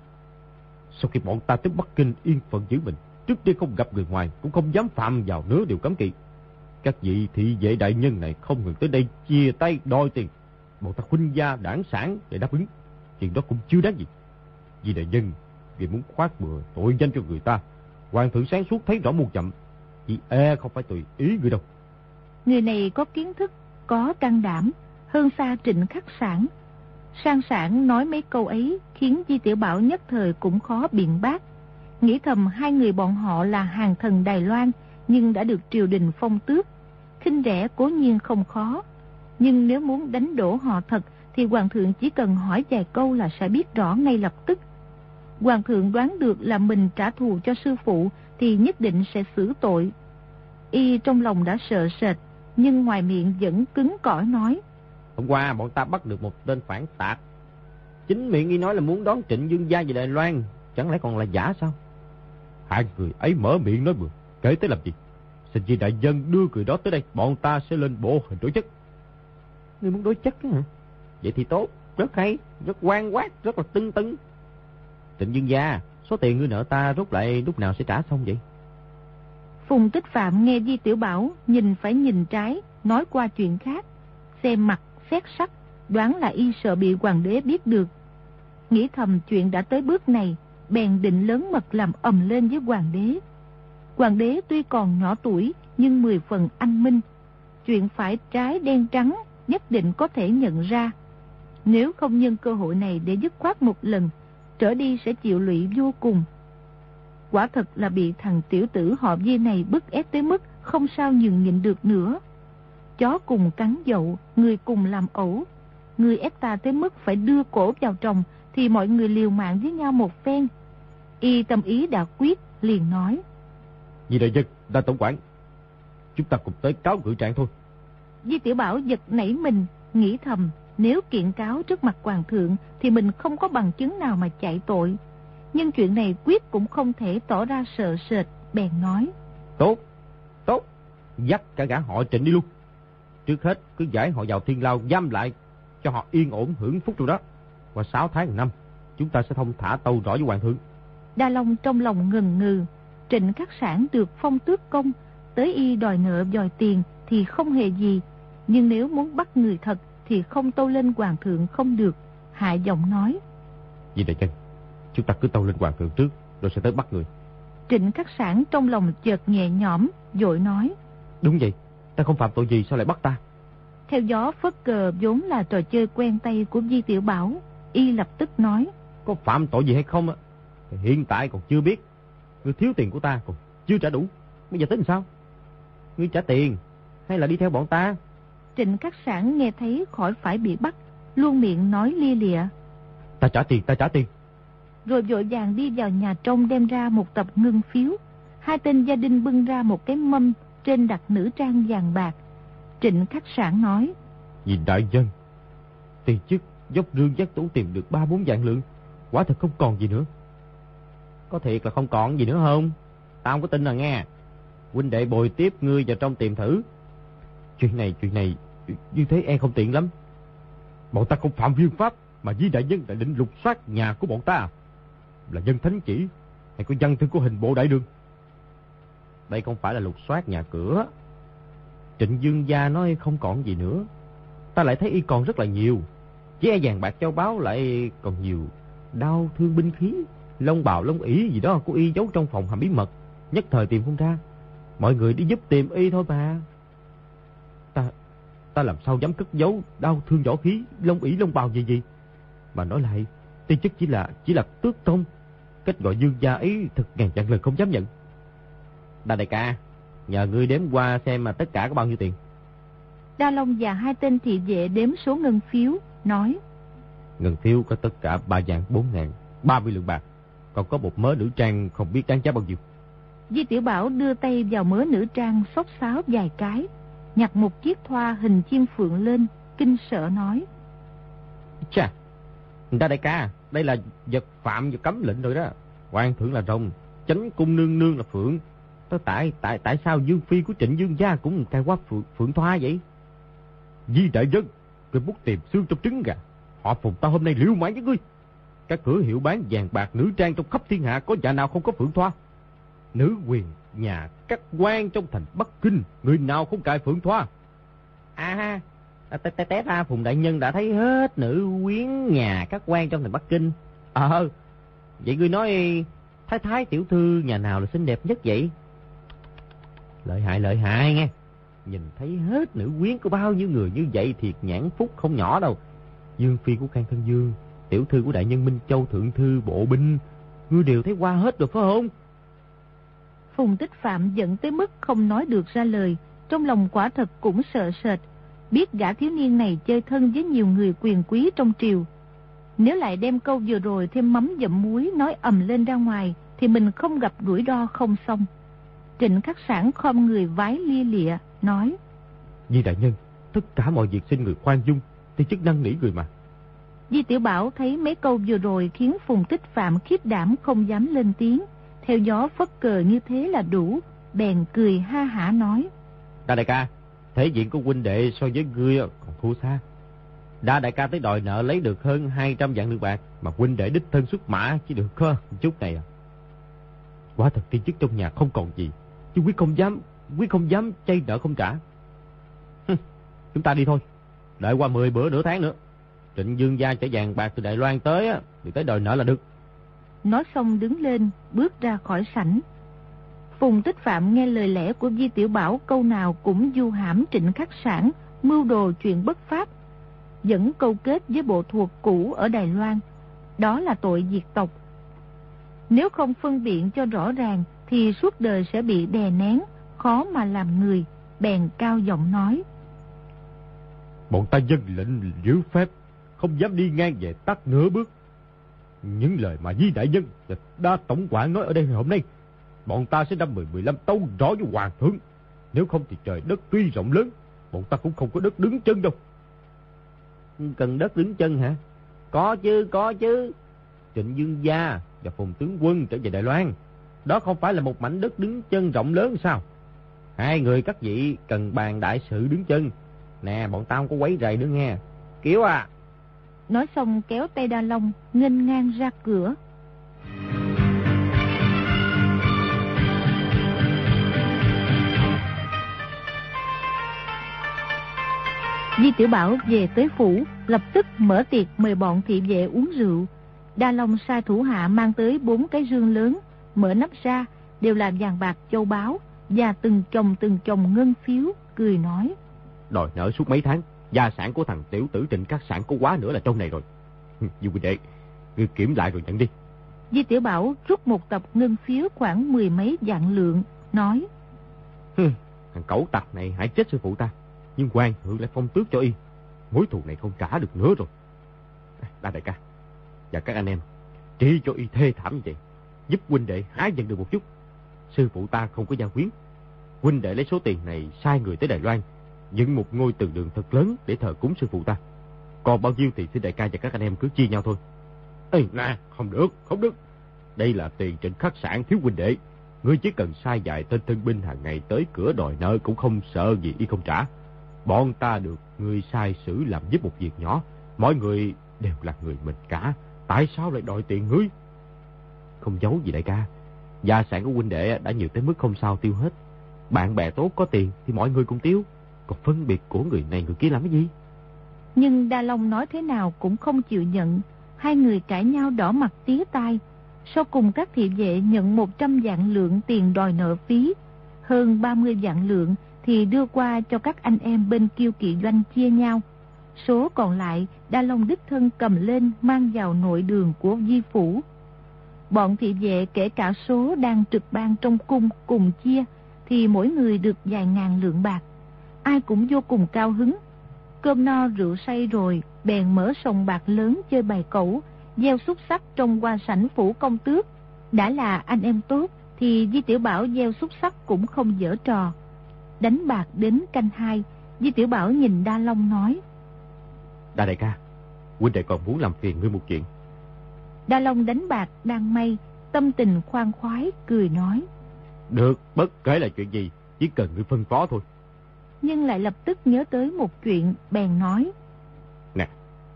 Sau khi bọn ta tới Bắc Kinh yên phận giữ mình, trước đây không gặp người ngoài, cũng không dám phạm vào nửa điều cấm kỵ. Các vị thị vệ đại nhân này không ngừng tới đây chia tay đòi tiền. Bọn ta khuynh gia đảng sản để đáp ứng. Chuyện đó cũng chưa đáng gì. Vì đại nhân, vì muốn khoát bừa tội danh cho người ta. Hoàng thượng sáng suốt thấy rõ muôn chậm. Vì e không phải tùy ý người đâu. Người này có kiến thức, có can đảm, hơn xa trịnh khắc sản. Sang sản nói mấy câu ấy khiến Di Tiểu Bảo nhất thời cũng khó biện bác. Nghĩ thầm hai người bọn họ là hàng thần Đài Loan, nhưng đã được triều đình phong tước. khinh rẻ cố nhiên không khó. Nhưng nếu muốn đánh đổ họ thật, thì hoàng thượng chỉ cần hỏi vài câu là sẽ biết rõ ngay lập tức. Hoàng thượng đoán được là mình trả thù cho sư phụ thì nhất định sẽ xử tội. Y trong lòng đã sợ sệt, nhưng ngoài miệng vẫn cứng cỏi nói. Hôm qua bọn ta bắt được một tên phản tạc. Chính miệng y nói là muốn đón Trịnh Dương Gia về Đài Loan, chẳng lẽ còn là giả sao? Hai người ấy mở miệng nói bừa, kể tới làm gì? Xin chi đại dân đưa người đó tới đây, bọn ta sẽ lên bộ hình đối chất. Ngươi muốn đối chất hả? Vậy thì tốt, rất hay, rất quan quát, rất là tưng tưng. Trịnh Dương Gia, số tiền ngươi nợ ta rút lại lúc nào sẽ trả xong vậy? Phùng Tích Phạm nghe Di Tiểu Bảo nhìn phải nhìn trái, nói qua chuyện khác. Xem mặt, xét sắc, đoán là y sợ bị hoàng đế biết được. Nghĩ thầm chuyện đã tới bước này, bèn định lớn mật làm ầm lên với hoàng đế. Hoàng đế tuy còn nhỏ tuổi, nhưng mười phần anh minh. Chuyện phải trái đen trắng nhất định có thể nhận ra. Nếu không nhân cơ hội này để dứt khoát một lần, trở đi sẽ chịu lụy vô cùng. Quả thật là bị thằng tiểu tử họ Di này bức ép tới mức không sao nhường nhịn được nữa. Chó cùng cắn dậu, người cùng làm ẩu. Người ép ta tới mức phải đưa cổ vào trồng thì mọi người liều mạng với nhau một phen. Y tâm ý đã quyết, liền nói. Vì đại dân, đa tổng quản, chúng ta cùng tới cáo cử trạng thôi. Di Tiểu Bảo giật nảy mình, nghĩ thầm, nếu kiện cáo trước mặt hoàng thượng thì mình không có bằng chứng nào mà chạy tội. Nhưng chuyện này quyết cũng không thể tỏ ra sợ sệt, bèn nói. Tốt, tốt, dắt cả gã họ trịnh đi luôn. Trước hết cứ giải họ vào thiên lao giam lại cho họ yên ổn hưởng phúc trong đó. Qua 6 tháng năm, chúng ta sẽ thông thả tâu rõ với hoàng thượng. Đa Long trong lòng ngần ngừ, trịnh khắc sản được phong tước công, tới y đòi nợ đòi tiền thì không hề gì. Nhưng nếu muốn bắt người thật thì không tâu lên hoàng thượng không được. Hạ giọng nói. Vì đại chân, chúng ta cứ tâu lên hoàng thượng trước, rồi sẽ tới bắt người. Trịnh khắc sản trong lòng chợt nhẹ nhõm, dội nói. Đúng vậy, ta không phạm tội gì sao lại bắt ta? Theo gió phất cờ vốn là trò chơi quen tay của Di Tiểu Bảo, y lập tức nói. Có phạm tội gì hay không á? Hiện tại còn chưa biết. Ngươi thiếu tiền của ta còn chưa trả đủ. Bây giờ tính sao? Ngươi trả tiền hay là đi theo bọn ta? Trịnh Cát Sản nghe thấy khỏi phải bị bắt, luôn miệng nói lia lịa. Ta trả tiền, ta trả tiền. Rồi vội vàng đi vào nhà trong đem ra một tập ngân phiếu. Hai tên gia đình bưng ra một cái mâm trên đặt nữ trang vàng bạc. Trịnh Khách Sản nói. Vì đại dân, tiền chức dốc rương giác tủ tìm được ba bốn vạn lượng. Quả thật không còn gì nữa. Có thiệt là không còn gì nữa không? Tao không có tin là nghe. Huynh đệ bồi tiếp ngươi vào trong tìm thử. Chuyện này, chuyện này, như thế e không tiện lắm. Bọn ta không phạm viên pháp, mà Di Đại Nhân đã định lục soát nhà của bọn ta. Là dân thánh chỉ, hay có dân thư của hình bộ đại đường. Đây không phải là lục soát nhà cửa. Trịnh Dương Gia nói không còn gì nữa. Ta lại thấy y còn rất là nhiều. Chỉ e vàng bạc châu báu lại còn nhiều. Đau thương binh khí, lông bào lông ỉ gì đó của y giấu trong phòng hầm bí mật. Nhất thời tìm không ra. Mọi người đi giúp tìm y thôi mà. Ta, ta làm sao dám cất giấu đau thương võ khí, lông ỉ lông bào gì gì. Mà nói lại, tiên chức chỉ là chỉ là tước công. Cách gọi dương gia ấy thật ngàn chặn lần không dám nhận. Đa đại ca, nhờ ngươi đếm qua xem mà tất cả có bao nhiêu tiền. Đa Long và hai tên thị vệ đếm số ngân phiếu, nói. Ngân phiếu có tất cả ba dạng bốn ngàn, ba mươi lượng bạc. Còn có một mớ nữ trang không biết đáng giá bao nhiêu. Di Tiểu Bảo đưa tay vào mớ nữ trang xốc xáo vài cái, nhặt một chiếc thoa hình chim phượng lên, kinh sợ nói. Chà, đa đại ca, đây là vật phạm và cấm lệnh rồi đó. Hoàng thượng là rồng, chánh cung nương nương là phượng. Tại tại tại sao Dương Phi của Trịnh Dương Gia cũng cai quá phượng, phượng thoa vậy? Di đại dân, người bút tìm xương trong trứng gà. Họ phục ta hôm nay liêu mãi với ngươi. Các cửa hiệu bán vàng bạc nữ trang trong khắp thiên hạ có nhà nào không có phượng thoa? Nữ quyền nhà các quan trong thành Bắc Kinh, người nào không cài phượng thoa? À, ha Ờ, té té ra Phùng Đại Nhân đã thấy hết nữ quyến nhà các quan trong thành Bắc Kinh. Ờ, vậy ngươi nói thái thái tiểu thư nhà nào là xinh đẹp nhất vậy? Lợi hại lợi hại nghe. Nhìn thấy hết nữ quyến của bao nhiêu người như vậy thiệt nhãn phúc không nhỏ đâu. Dương phi của Khang Thân Dương, tiểu thư của đại nhân Minh Châu thượng thư bộ binh, ngươi đều thấy qua hết rồi phải không? Phùng Tích Phạm giận tới mức không nói được ra lời, trong lòng quả thật cũng sợ sệt, biết gã thiếu niên này chơi thân với nhiều người quyền quý trong triều. Nếu lại đem câu vừa rồi thêm mắm dặm muối nói ầm lên ra ngoài, thì mình không gặp rủi ro không xong. Trịnh khắc sản khom người vái lia lịa, nói. Di đại nhân, tất cả mọi việc xin người khoan dung, thì chức năng nỉ người mà. Di Tiểu Bảo thấy mấy câu vừa rồi khiến Phùng Tích Phạm khiếp đảm không dám lên tiếng. Theo gió phất cờ như thế là đủ, bèn cười ha hả nói. Đa đại ca, thể diện của huynh đệ so với ngươi còn thua xa. Đa đại ca tới đòi nợ lấy được hơn 200 vạn lượng bạc, mà huynh đệ đích thân xuất mã chỉ được có chút này à. Quả thật tiên chức trong nhà không còn gì, chứ quý không dám, quý không dám chay nợ không trả. Chúng ta đi thôi, đợi qua 10 bữa nửa tháng nữa. Trịnh Dương gia chở vàng bạc từ Đài Loan tới á, thì tới đòi nợ là được. Nói xong đứng lên, bước ra khỏi sảnh. Phùng Tích Phạm nghe lời lẽ của Di Tiểu Bảo câu nào cũng du hãm trịnh khắc sản, mưu đồ chuyện bất pháp. dẫn câu kết với bộ thuộc cũ ở Đài Loan. Đó là tội diệt tộc. Nếu không phân biện cho rõ ràng thì suốt đời sẽ bị đè nén, khó mà làm người, bèn cao giọng nói. Bọn ta dân lệnh giữ phép, không dám đi ngang về tắt nửa bước. Những lời mà Di Đại Nhân và đa tổng quản nói ở đây hôm nay, bọn ta sẽ năm mười mười lăm tâu rõ với Hoàng thượng. Nếu không thì trời đất tuy rộng lớn, bọn ta cũng không có đất đứng chân đâu. Cần đất đứng chân hả? Có chứ, có chứ. Trịnh Dương Gia và Phùng Tướng Quân trở về Đài Loan. Đó không phải là một mảnh đất đứng chân rộng lớn sao? Hai người các vị cần bàn đại sự đứng chân. Nè, bọn tao không có quấy rầy nữa nghe. Kiếu à! Nói xong kéo tay Đa Long, nghênh ngang ra cửa. Di Tiểu Bảo về tới phủ, lập tức mở tiệc mời bọn thị vệ uống rượu. Đa Long sai thủ hạ mang tới bốn cái rương lớn, mở nắp ra, đều là vàng bạc châu báu, và từng chồng từng chồng ngân phiếu, cười nói. Đòi nợ suốt mấy tháng, gia sản của thằng tiểu tử trịnh các sản có quá nữa là trong này rồi. Dù đệ, ngươi kiểm lại rồi nhận đi. Di Tiểu Bảo rút một tập ngân phiếu khoảng mười mấy vạn lượng, nói. thằng cẩu tặc này hãy chết sư phụ ta, nhưng quan thượng lại phong tước cho y. Mối thù này không trả được nữa rồi. Đa đại ca, và các anh em, trị cho y thê thảm như vậy, giúp huynh đệ hái dần được một chút. Sư phụ ta không có gia quyến. Huynh đệ lấy số tiền này sai người tới Đài Loan, dựng một ngôi từ đường thật lớn để thờ cúng sư phụ ta. Còn bao nhiêu thì xin đại ca và các anh em cứ chia nhau thôi. Ê, nè, không được, không được. Đây là tiền trịnh khắc sản thiếu huynh đệ. Ngươi chỉ cần sai dạy tên thân binh hàng ngày tới cửa đòi nợ cũng không sợ gì y không trả. Bọn ta được người sai xử làm giúp một việc nhỏ. Mọi người đều là người mình cả. Tại sao lại đòi tiền ngươi? Không giấu gì đại ca. Gia sản của huynh đệ đã nhiều tới mức không sao tiêu hết. Bạn bè tốt có tiền thì mọi người cũng tiêu. Còn phân biệt của người này người kia làm cái gì? Nhưng Đa Long nói thế nào cũng không chịu nhận. Hai người cãi nhau đỏ mặt tía tai. Sau cùng các thị vệ nhận 100 vạn lượng tiền đòi nợ phí. Hơn 30 vạn lượng thì đưa qua cho các anh em bên kiêu kỵ doanh chia nhau. Số còn lại, Đa Long đích thân cầm lên mang vào nội đường của di phủ. Bọn thị vệ kể cả số đang trực ban trong cung cùng chia, thì mỗi người được vài ngàn lượng bạc. Ai cũng vô cùng cao hứng. Cơm no rượu say rồi, bèn mở sòng bạc lớn chơi bài cẩu, gieo xúc sắc trong qua sảnh phủ công tước. Đã là anh em tốt, thì Di Tiểu Bảo gieo xúc sắc cũng không dở trò. Đánh bạc đến canh hai, Di Tiểu Bảo nhìn Đa Long nói. Đa đại ca, huynh đệ còn muốn làm phiền ngươi một chuyện. Đa Long đánh bạc đang may, tâm tình khoan khoái, cười nói. Được, bất kể là chuyện gì, chỉ cần ngươi phân phó thôi. Nhưng lại lập tức nhớ tới một chuyện, bèn nói. Nè,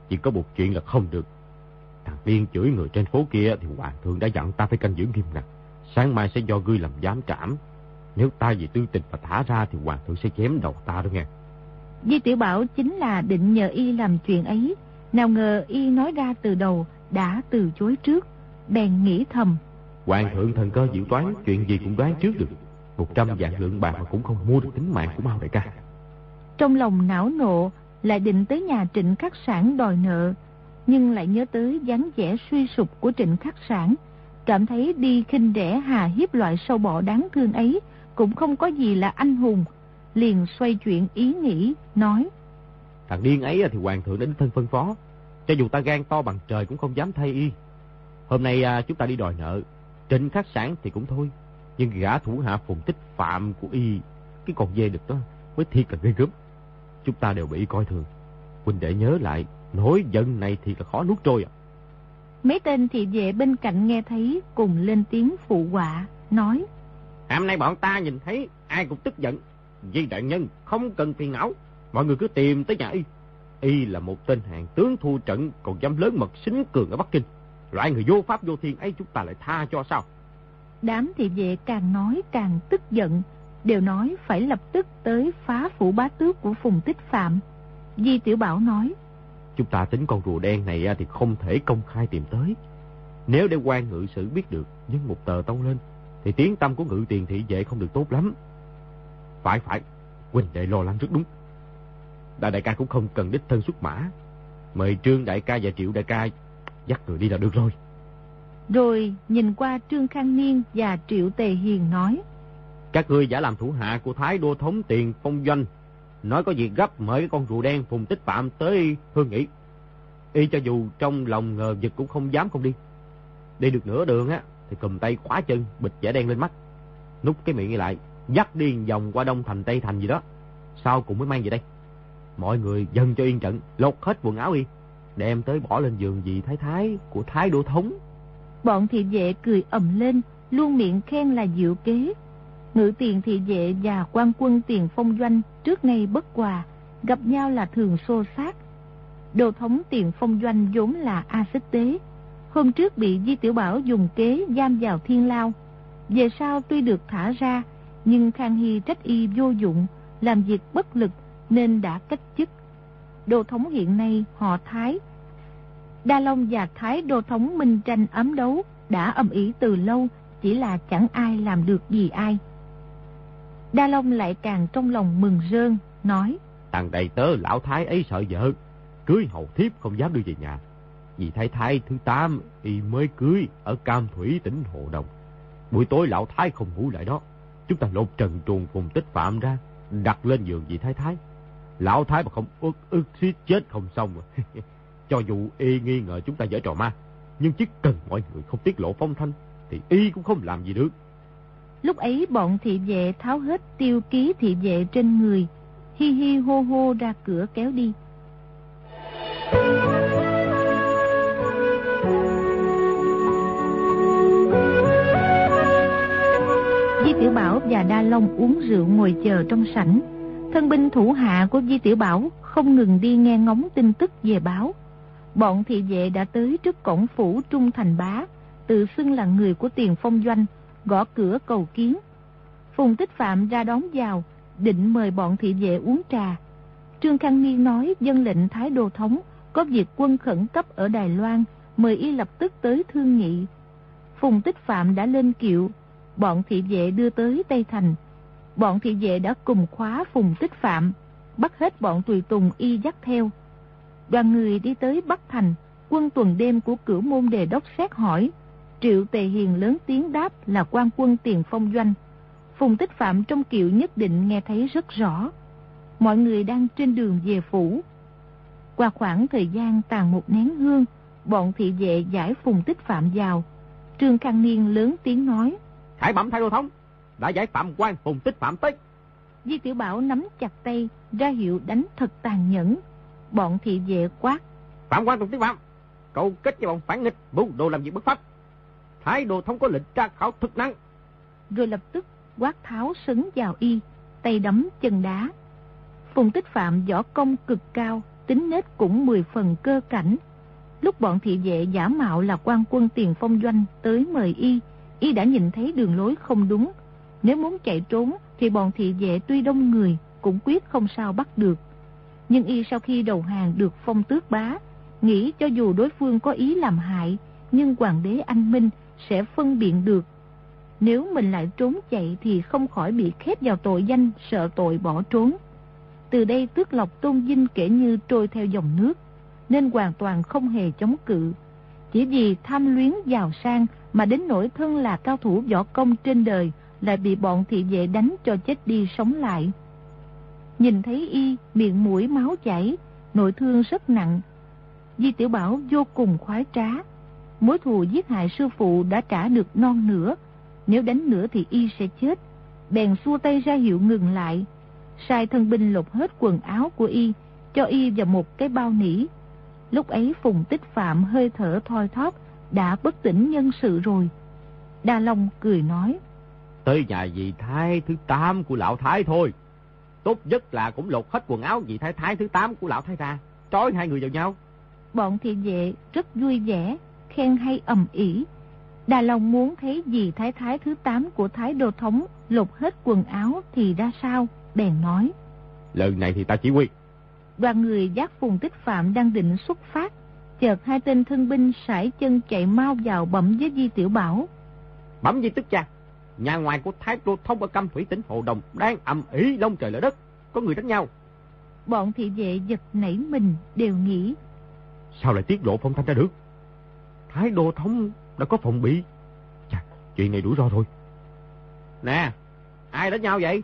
chỉ có một chuyện là không được. Thằng Tiên chửi người trên phố kia thì hoàng thượng đã dặn ta phải canh giữ nghiêm ngặt. Sáng mai sẽ do ngươi làm giám trảm. Nếu ta vì tư tình mà thả ra thì hoàng thượng sẽ chém đầu ta đó nghe. Di Tiểu Bảo chính là định nhờ y làm chuyện ấy. Nào ngờ y nói ra từ đầu đã từ chối trước. Bèn nghĩ thầm. Hoàng thượng thần cơ diệu toán chuyện gì cũng đoán trước được. Một trăm vạn lượng bạc mà cũng không mua được tính mạng của Mao đại ca. Trong lòng não nộ lại định tới nhà trịnh khắc sản đòi nợ. Nhưng lại nhớ tới dáng vẻ suy sụp của trịnh khắc sản. Cảm thấy đi khinh rẻ hà hiếp loại sâu bọ đáng thương ấy cũng không có gì là anh hùng. Liền xoay chuyện ý nghĩ, nói. Thằng điên ấy thì hoàng thượng đến thân phân phó. Cho dù ta gan to bằng trời cũng không dám thay y. Hôm nay à, chúng ta đi đòi nợ. Trịnh khắc sản thì cũng thôi. Nhưng gã thủ hạ phùng tích phạm của y, cái con dê được đó, mới thiệt là ghê gớm. Chúng ta đều bị coi thường. Huynh đệ nhớ lại, nỗi giận này thì là khó nuốt trôi à. Mấy tên thị vệ bên cạnh nghe thấy cùng lên tiếng phụ họa, nói. Hôm nay bọn ta nhìn thấy ai cũng tức giận. Di đại nhân không cần phiền não. Mọi người cứ tìm tới nhà y. Y là một tên hàng tướng thua trận còn dám lớn mật xính cường ở Bắc Kinh. Loại người vô pháp vô thiên ấy chúng ta lại tha cho sao? Đám thị vệ càng nói càng tức giận, đều nói phải lập tức tới phá phủ bá tước của Phùng Tích Phạm. Di Tiểu Bảo nói, Chúng ta tính con rùa đen này thì không thể công khai tìm tới. Nếu để quan ngự sử biết được, nhưng một tờ tông lên, thì tiếng tâm của ngự tiền thị vệ không được tốt lắm. Phải phải, huynh đệ lo lắng rất đúng. Đại đại ca cũng không cần đích thân xuất mã. Mời Trương đại ca và Triệu đại ca dắt người đi là được rồi. Rồi nhìn qua Trương Khang Niên và Triệu Tề Hiền nói. Các ngươi giả làm thủ hạ của Thái Đô Thống Tiền Phong Doanh. Nói có việc gấp mời cái con rùa đen Phùng Tích Phạm tới Hương Nghị. Y cho dù trong lòng ngờ vực cũng không dám không đi. Đi được nửa đường á, thì cầm tay khóa chân, bịch giả đen lên mắt. Nút cái miệng lại, dắt điên vòng qua Đông Thành Tây Thành gì đó. Sau cùng mới mang về đây. Mọi người dần cho yên trận, lột hết quần áo y. Đem tới bỏ lên giường gì thái thái của Thái Đô Thống. Bọn thị vệ cười ầm lên, luôn miệng khen là diệu kế. Ngự tiền thị vệ và quan quân tiền phong doanh trước nay bất quà gặp nhau là thường xô sát Đồ thống tiền phong doanh vốn là A Xích Tế. Hôm trước bị Di Tiểu Bảo dùng kế giam vào thiên lao. Về sau tuy được thả ra, nhưng Khang Hy trách y vô dụng, làm việc bất lực nên đã cách chức. Đồ thống hiện nay họ Thái. Đa Long và Thái Đô thống minh tranh ấm đấu đã âm ý từ lâu, chỉ là chẳng ai làm được gì ai. Đa Long lại càng trong lòng mừng rơn, nói. Thằng đầy tớ lão thái ấy sợ vợ, cưới hầu thiếp không dám đưa về nhà. Vì thái thái thứ tám y mới cưới ở Cam Thủy tỉnh Hồ Đồng. Buổi tối lão thái không ngủ lại đó. Chúng ta lột trần truồng cùng tích phạm ra, đặt lên giường vị thái thái. Lão thái mà không ức ức suýt chết không xong rồi. Cho dù y nghi ngờ chúng ta dở trò ma, nhưng chỉ cần mọi người không tiết lộ phong thanh, thì y cũng không làm gì được. Lúc ấy bọn thị vệ tháo hết tiêu ký thị vệ trên người, hi hi hô hô ra cửa kéo đi. Di Tiểu Bảo và Đa Long uống rượu ngồi chờ trong sảnh. Thân binh thủ hạ của Di Tiểu Bảo không ngừng đi nghe ngóng tin tức về báo. Bọn thị vệ đã tới trước cổng phủ Trung Thành Bá, tự xưng là người của tiền phong doanh, gõ cửa cầu kiến. Phùng Tích Phạm ra đón vào, định mời bọn thị vệ uống trà. Trương Khang Niên nói dân lệnh Thái Đô Thống có việc quân khẩn cấp ở Đài Loan, mời y lập tức tới thương nghị. Phùng Tích Phạm đã lên kiệu, bọn thị vệ đưa tới Tây Thành. bọn thị vệ đã cùng khóa phùng tích phạm, bắt hết bọn tùy tùng y dắt theo. Đoàn người đi tới Bắc Thành, quân tuần đêm của cửu môn đề đốc xét hỏi. Triệu Tề Hiền lớn tiếng đáp là quan quân tiền phong doanh. Phùng tích phạm trong kiệu nhất định nghe thấy rất rõ. Mọi người đang trên đường về phủ. Qua khoảng thời gian tàn một nén hương, bọn thị vệ giải phùng tích phạm vào. Trương Khang Niên lớn tiếng nói. Khải bẩm thay đô thống, đã giải phạm quan phùng tích phạm tới. Di Tiểu Bảo nắm chặt tay, ra hiệu đánh thật tàn nhẫn. Bọn thị vệ quát. Phạm quan phùng tích phạm, cậu kết với bọn phản nghịch, mưu đồ làm việc bất pháp. Thái đồ thống có lệnh tra khảo thực năng. Rồi lập tức quát tháo sấn vào y, tay đấm chân đá. Phùng tích phạm võ công cực cao, tính nết cũng mười phần cơ cảnh. Lúc bọn thị vệ giả mạo là quan quân tiền phong doanh tới mời y, y đã nhìn thấy đường lối không đúng. Nếu muốn chạy trốn thì bọn thị vệ tuy đông người cũng quyết không sao bắt được. Nhưng y sau khi đầu hàng được phong tước bá, nghĩ cho dù đối phương có ý làm hại, nhưng hoàng đế anh Minh sẽ phân biện được. Nếu mình lại trốn chạy thì không khỏi bị khép vào tội danh sợ tội bỏ trốn. Từ đây tước lộc tôn vinh kể như trôi theo dòng nước, nên hoàn toàn không hề chống cự. Chỉ vì tham luyến giàu sang mà đến nỗi thân là cao thủ võ công trên đời lại bị bọn thị vệ đánh cho chết đi sống lại. Nhìn thấy y, miệng mũi máu chảy, nội thương rất nặng. Di Tiểu Bảo vô cùng khoái trá. Mối thù giết hại sư phụ đã trả được non nữa. Nếu đánh nữa thì y sẽ chết. Bèn xua tay ra hiệu ngừng lại. Sai thân binh lột hết quần áo của y, cho y vào một cái bao nỉ. Lúc ấy Phùng Tích Phạm hơi thở thoi thóp, đã bất tỉnh nhân sự rồi. Đa Long cười nói. Tới nhà dì thái thứ tám của lão thái thôi. Tốt nhất là cũng lột hết quần áo dì thái thái thứ tám của lão thái ra. Trói hai người vào nhau. Bọn thị vệ rất vui vẻ, khen hay ầm ỉ. Đà Long muốn thấy dì thái thái thứ tám của thái đô thống lột hết quần áo thì ra sao, bèn nói. Lần này thì ta chỉ huy. Đoàn người giác phùng tích phạm đang định xuất phát. Chợt hai tên thân binh sải chân chạy mau vào bẩm với Di Tiểu Bảo. Bẩm Di Tức Cha, nhà ngoài của Thái Đô Thông ở Cam Thủy tỉnh Hồ Đồng đang ầm ĩ lông trời lở đất, có người đánh nhau. Bọn thị vệ giật nảy mình đều nghĩ. Sao lại tiết lộ phong thanh ra được? Thái Đô Thông đã có phòng bị. Chà, chuyện này đủ ro thôi. Nè, ai đánh nhau vậy?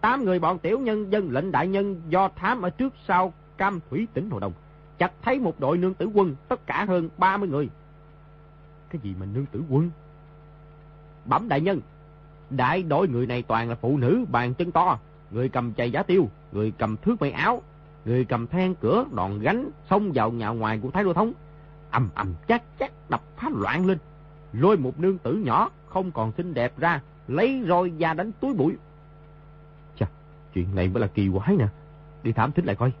Tám người bọn tiểu nhân dân lệnh đại nhân do thám ở trước sau Cam Thủy tỉnh Hồ Đồng. Chặt thấy một đội nương tử quân, tất cả hơn 30 người. Cái gì mà nương tử quân? Bẩm đại nhân, đại đội người này toàn là phụ nữ bàn chân to, người cầm chày giá tiêu, người cầm thước may áo, người cầm than cửa, đòn gánh, xông vào nhà ngoài của Thái Đô Thống. ầm ầm chắc chắc đập phá loạn lên, lôi một nương tử nhỏ, không còn xinh đẹp ra, lấy roi ra đánh túi bụi. Chuyện này mới là kỳ quái nè, đi thám thính lại coi.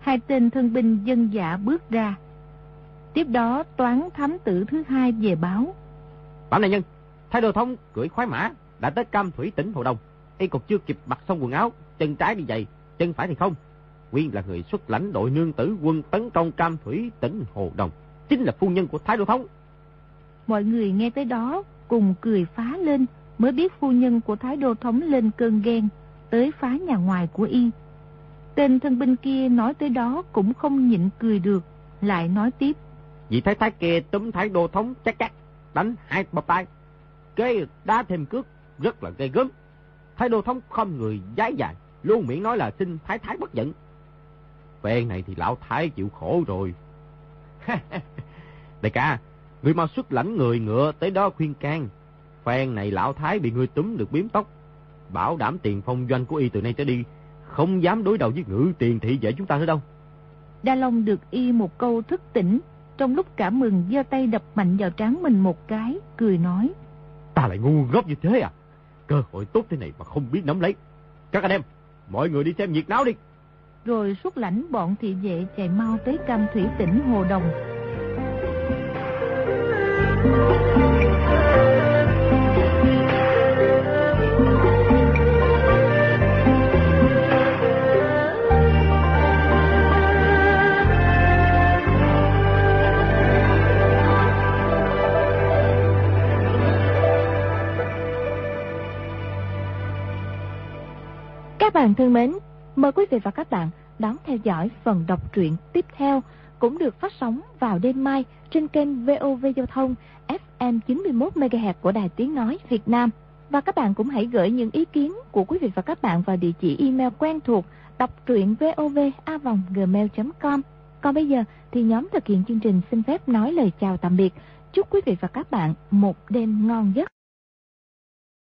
Hai tên thân binh dân dạ bước ra. Tiếp đó toán thám tử thứ hai về báo. Bảo đại nhân, Thái Đô Thông cưỡi khoái mã đã tới Cam Thủy tỉnh Hồ Đông. Y còn chưa kịp mặc xong quần áo, chân trái đi giày, chân phải thì không. Nguyên là người xuất lãnh đội nương tử quân tấn công Cam Thủy tỉnh Hồ Đông. Chính là phu nhân của Thái Đô Thông. Mọi người nghe tới đó cùng cười phá lên mới biết phu nhân của Thái Đô Thống lên cơn ghen tới phá nhà ngoài của y. Tên thân binh kia nói tới đó cũng không nhịn cười được, lại nói tiếp. Vị thái thái kia túm Thái Đô Thống chắc chắc, đánh hai bập tay. Kế đá thêm cước, rất là gây gớm. Thái Đô Thống không người giái dài, luôn miệng nói là xin thái thái bất giận. Phen này thì lão thái chịu khổ rồi. Đại ca, người mau xuất lãnh người ngựa tới đó khuyên can. Phen này lão thái bị người túm được biếm tóc. Bảo đảm tiền phong doanh của y từ nay trở đi, không dám đối đầu với ngữ tiền thị vệ chúng ta nữa đâu. Đa Long được y một câu thức tỉnh, trong lúc cảm mừng giơ tay đập mạnh vào trán mình một cái, cười nói. Ta lại ngu ngốc như thế à? Cơ hội tốt thế này mà không biết nắm lấy. Các anh em, mọi người đi xem nhiệt náo đi. Rồi xuất lãnh bọn thị vệ chạy mau tới cam thủy tỉnh Hồ Đồng. Các bạn thân mến, mời quý vị và các bạn đón theo dõi phần đọc truyện tiếp theo cũng được phát sóng vào đêm mai trên kênh VOV Giao thông FM 91 MHz của Đài Tiếng nói Việt Nam. Và các bạn cũng hãy gửi những ý kiến của quý vị và các bạn vào địa chỉ email quen thuộc đọc truyện vovavonggmail.com. Còn bây giờ thì nhóm thực hiện chương trình xin phép nói lời chào tạm biệt. Chúc quý vị và các bạn một đêm ngon giấc.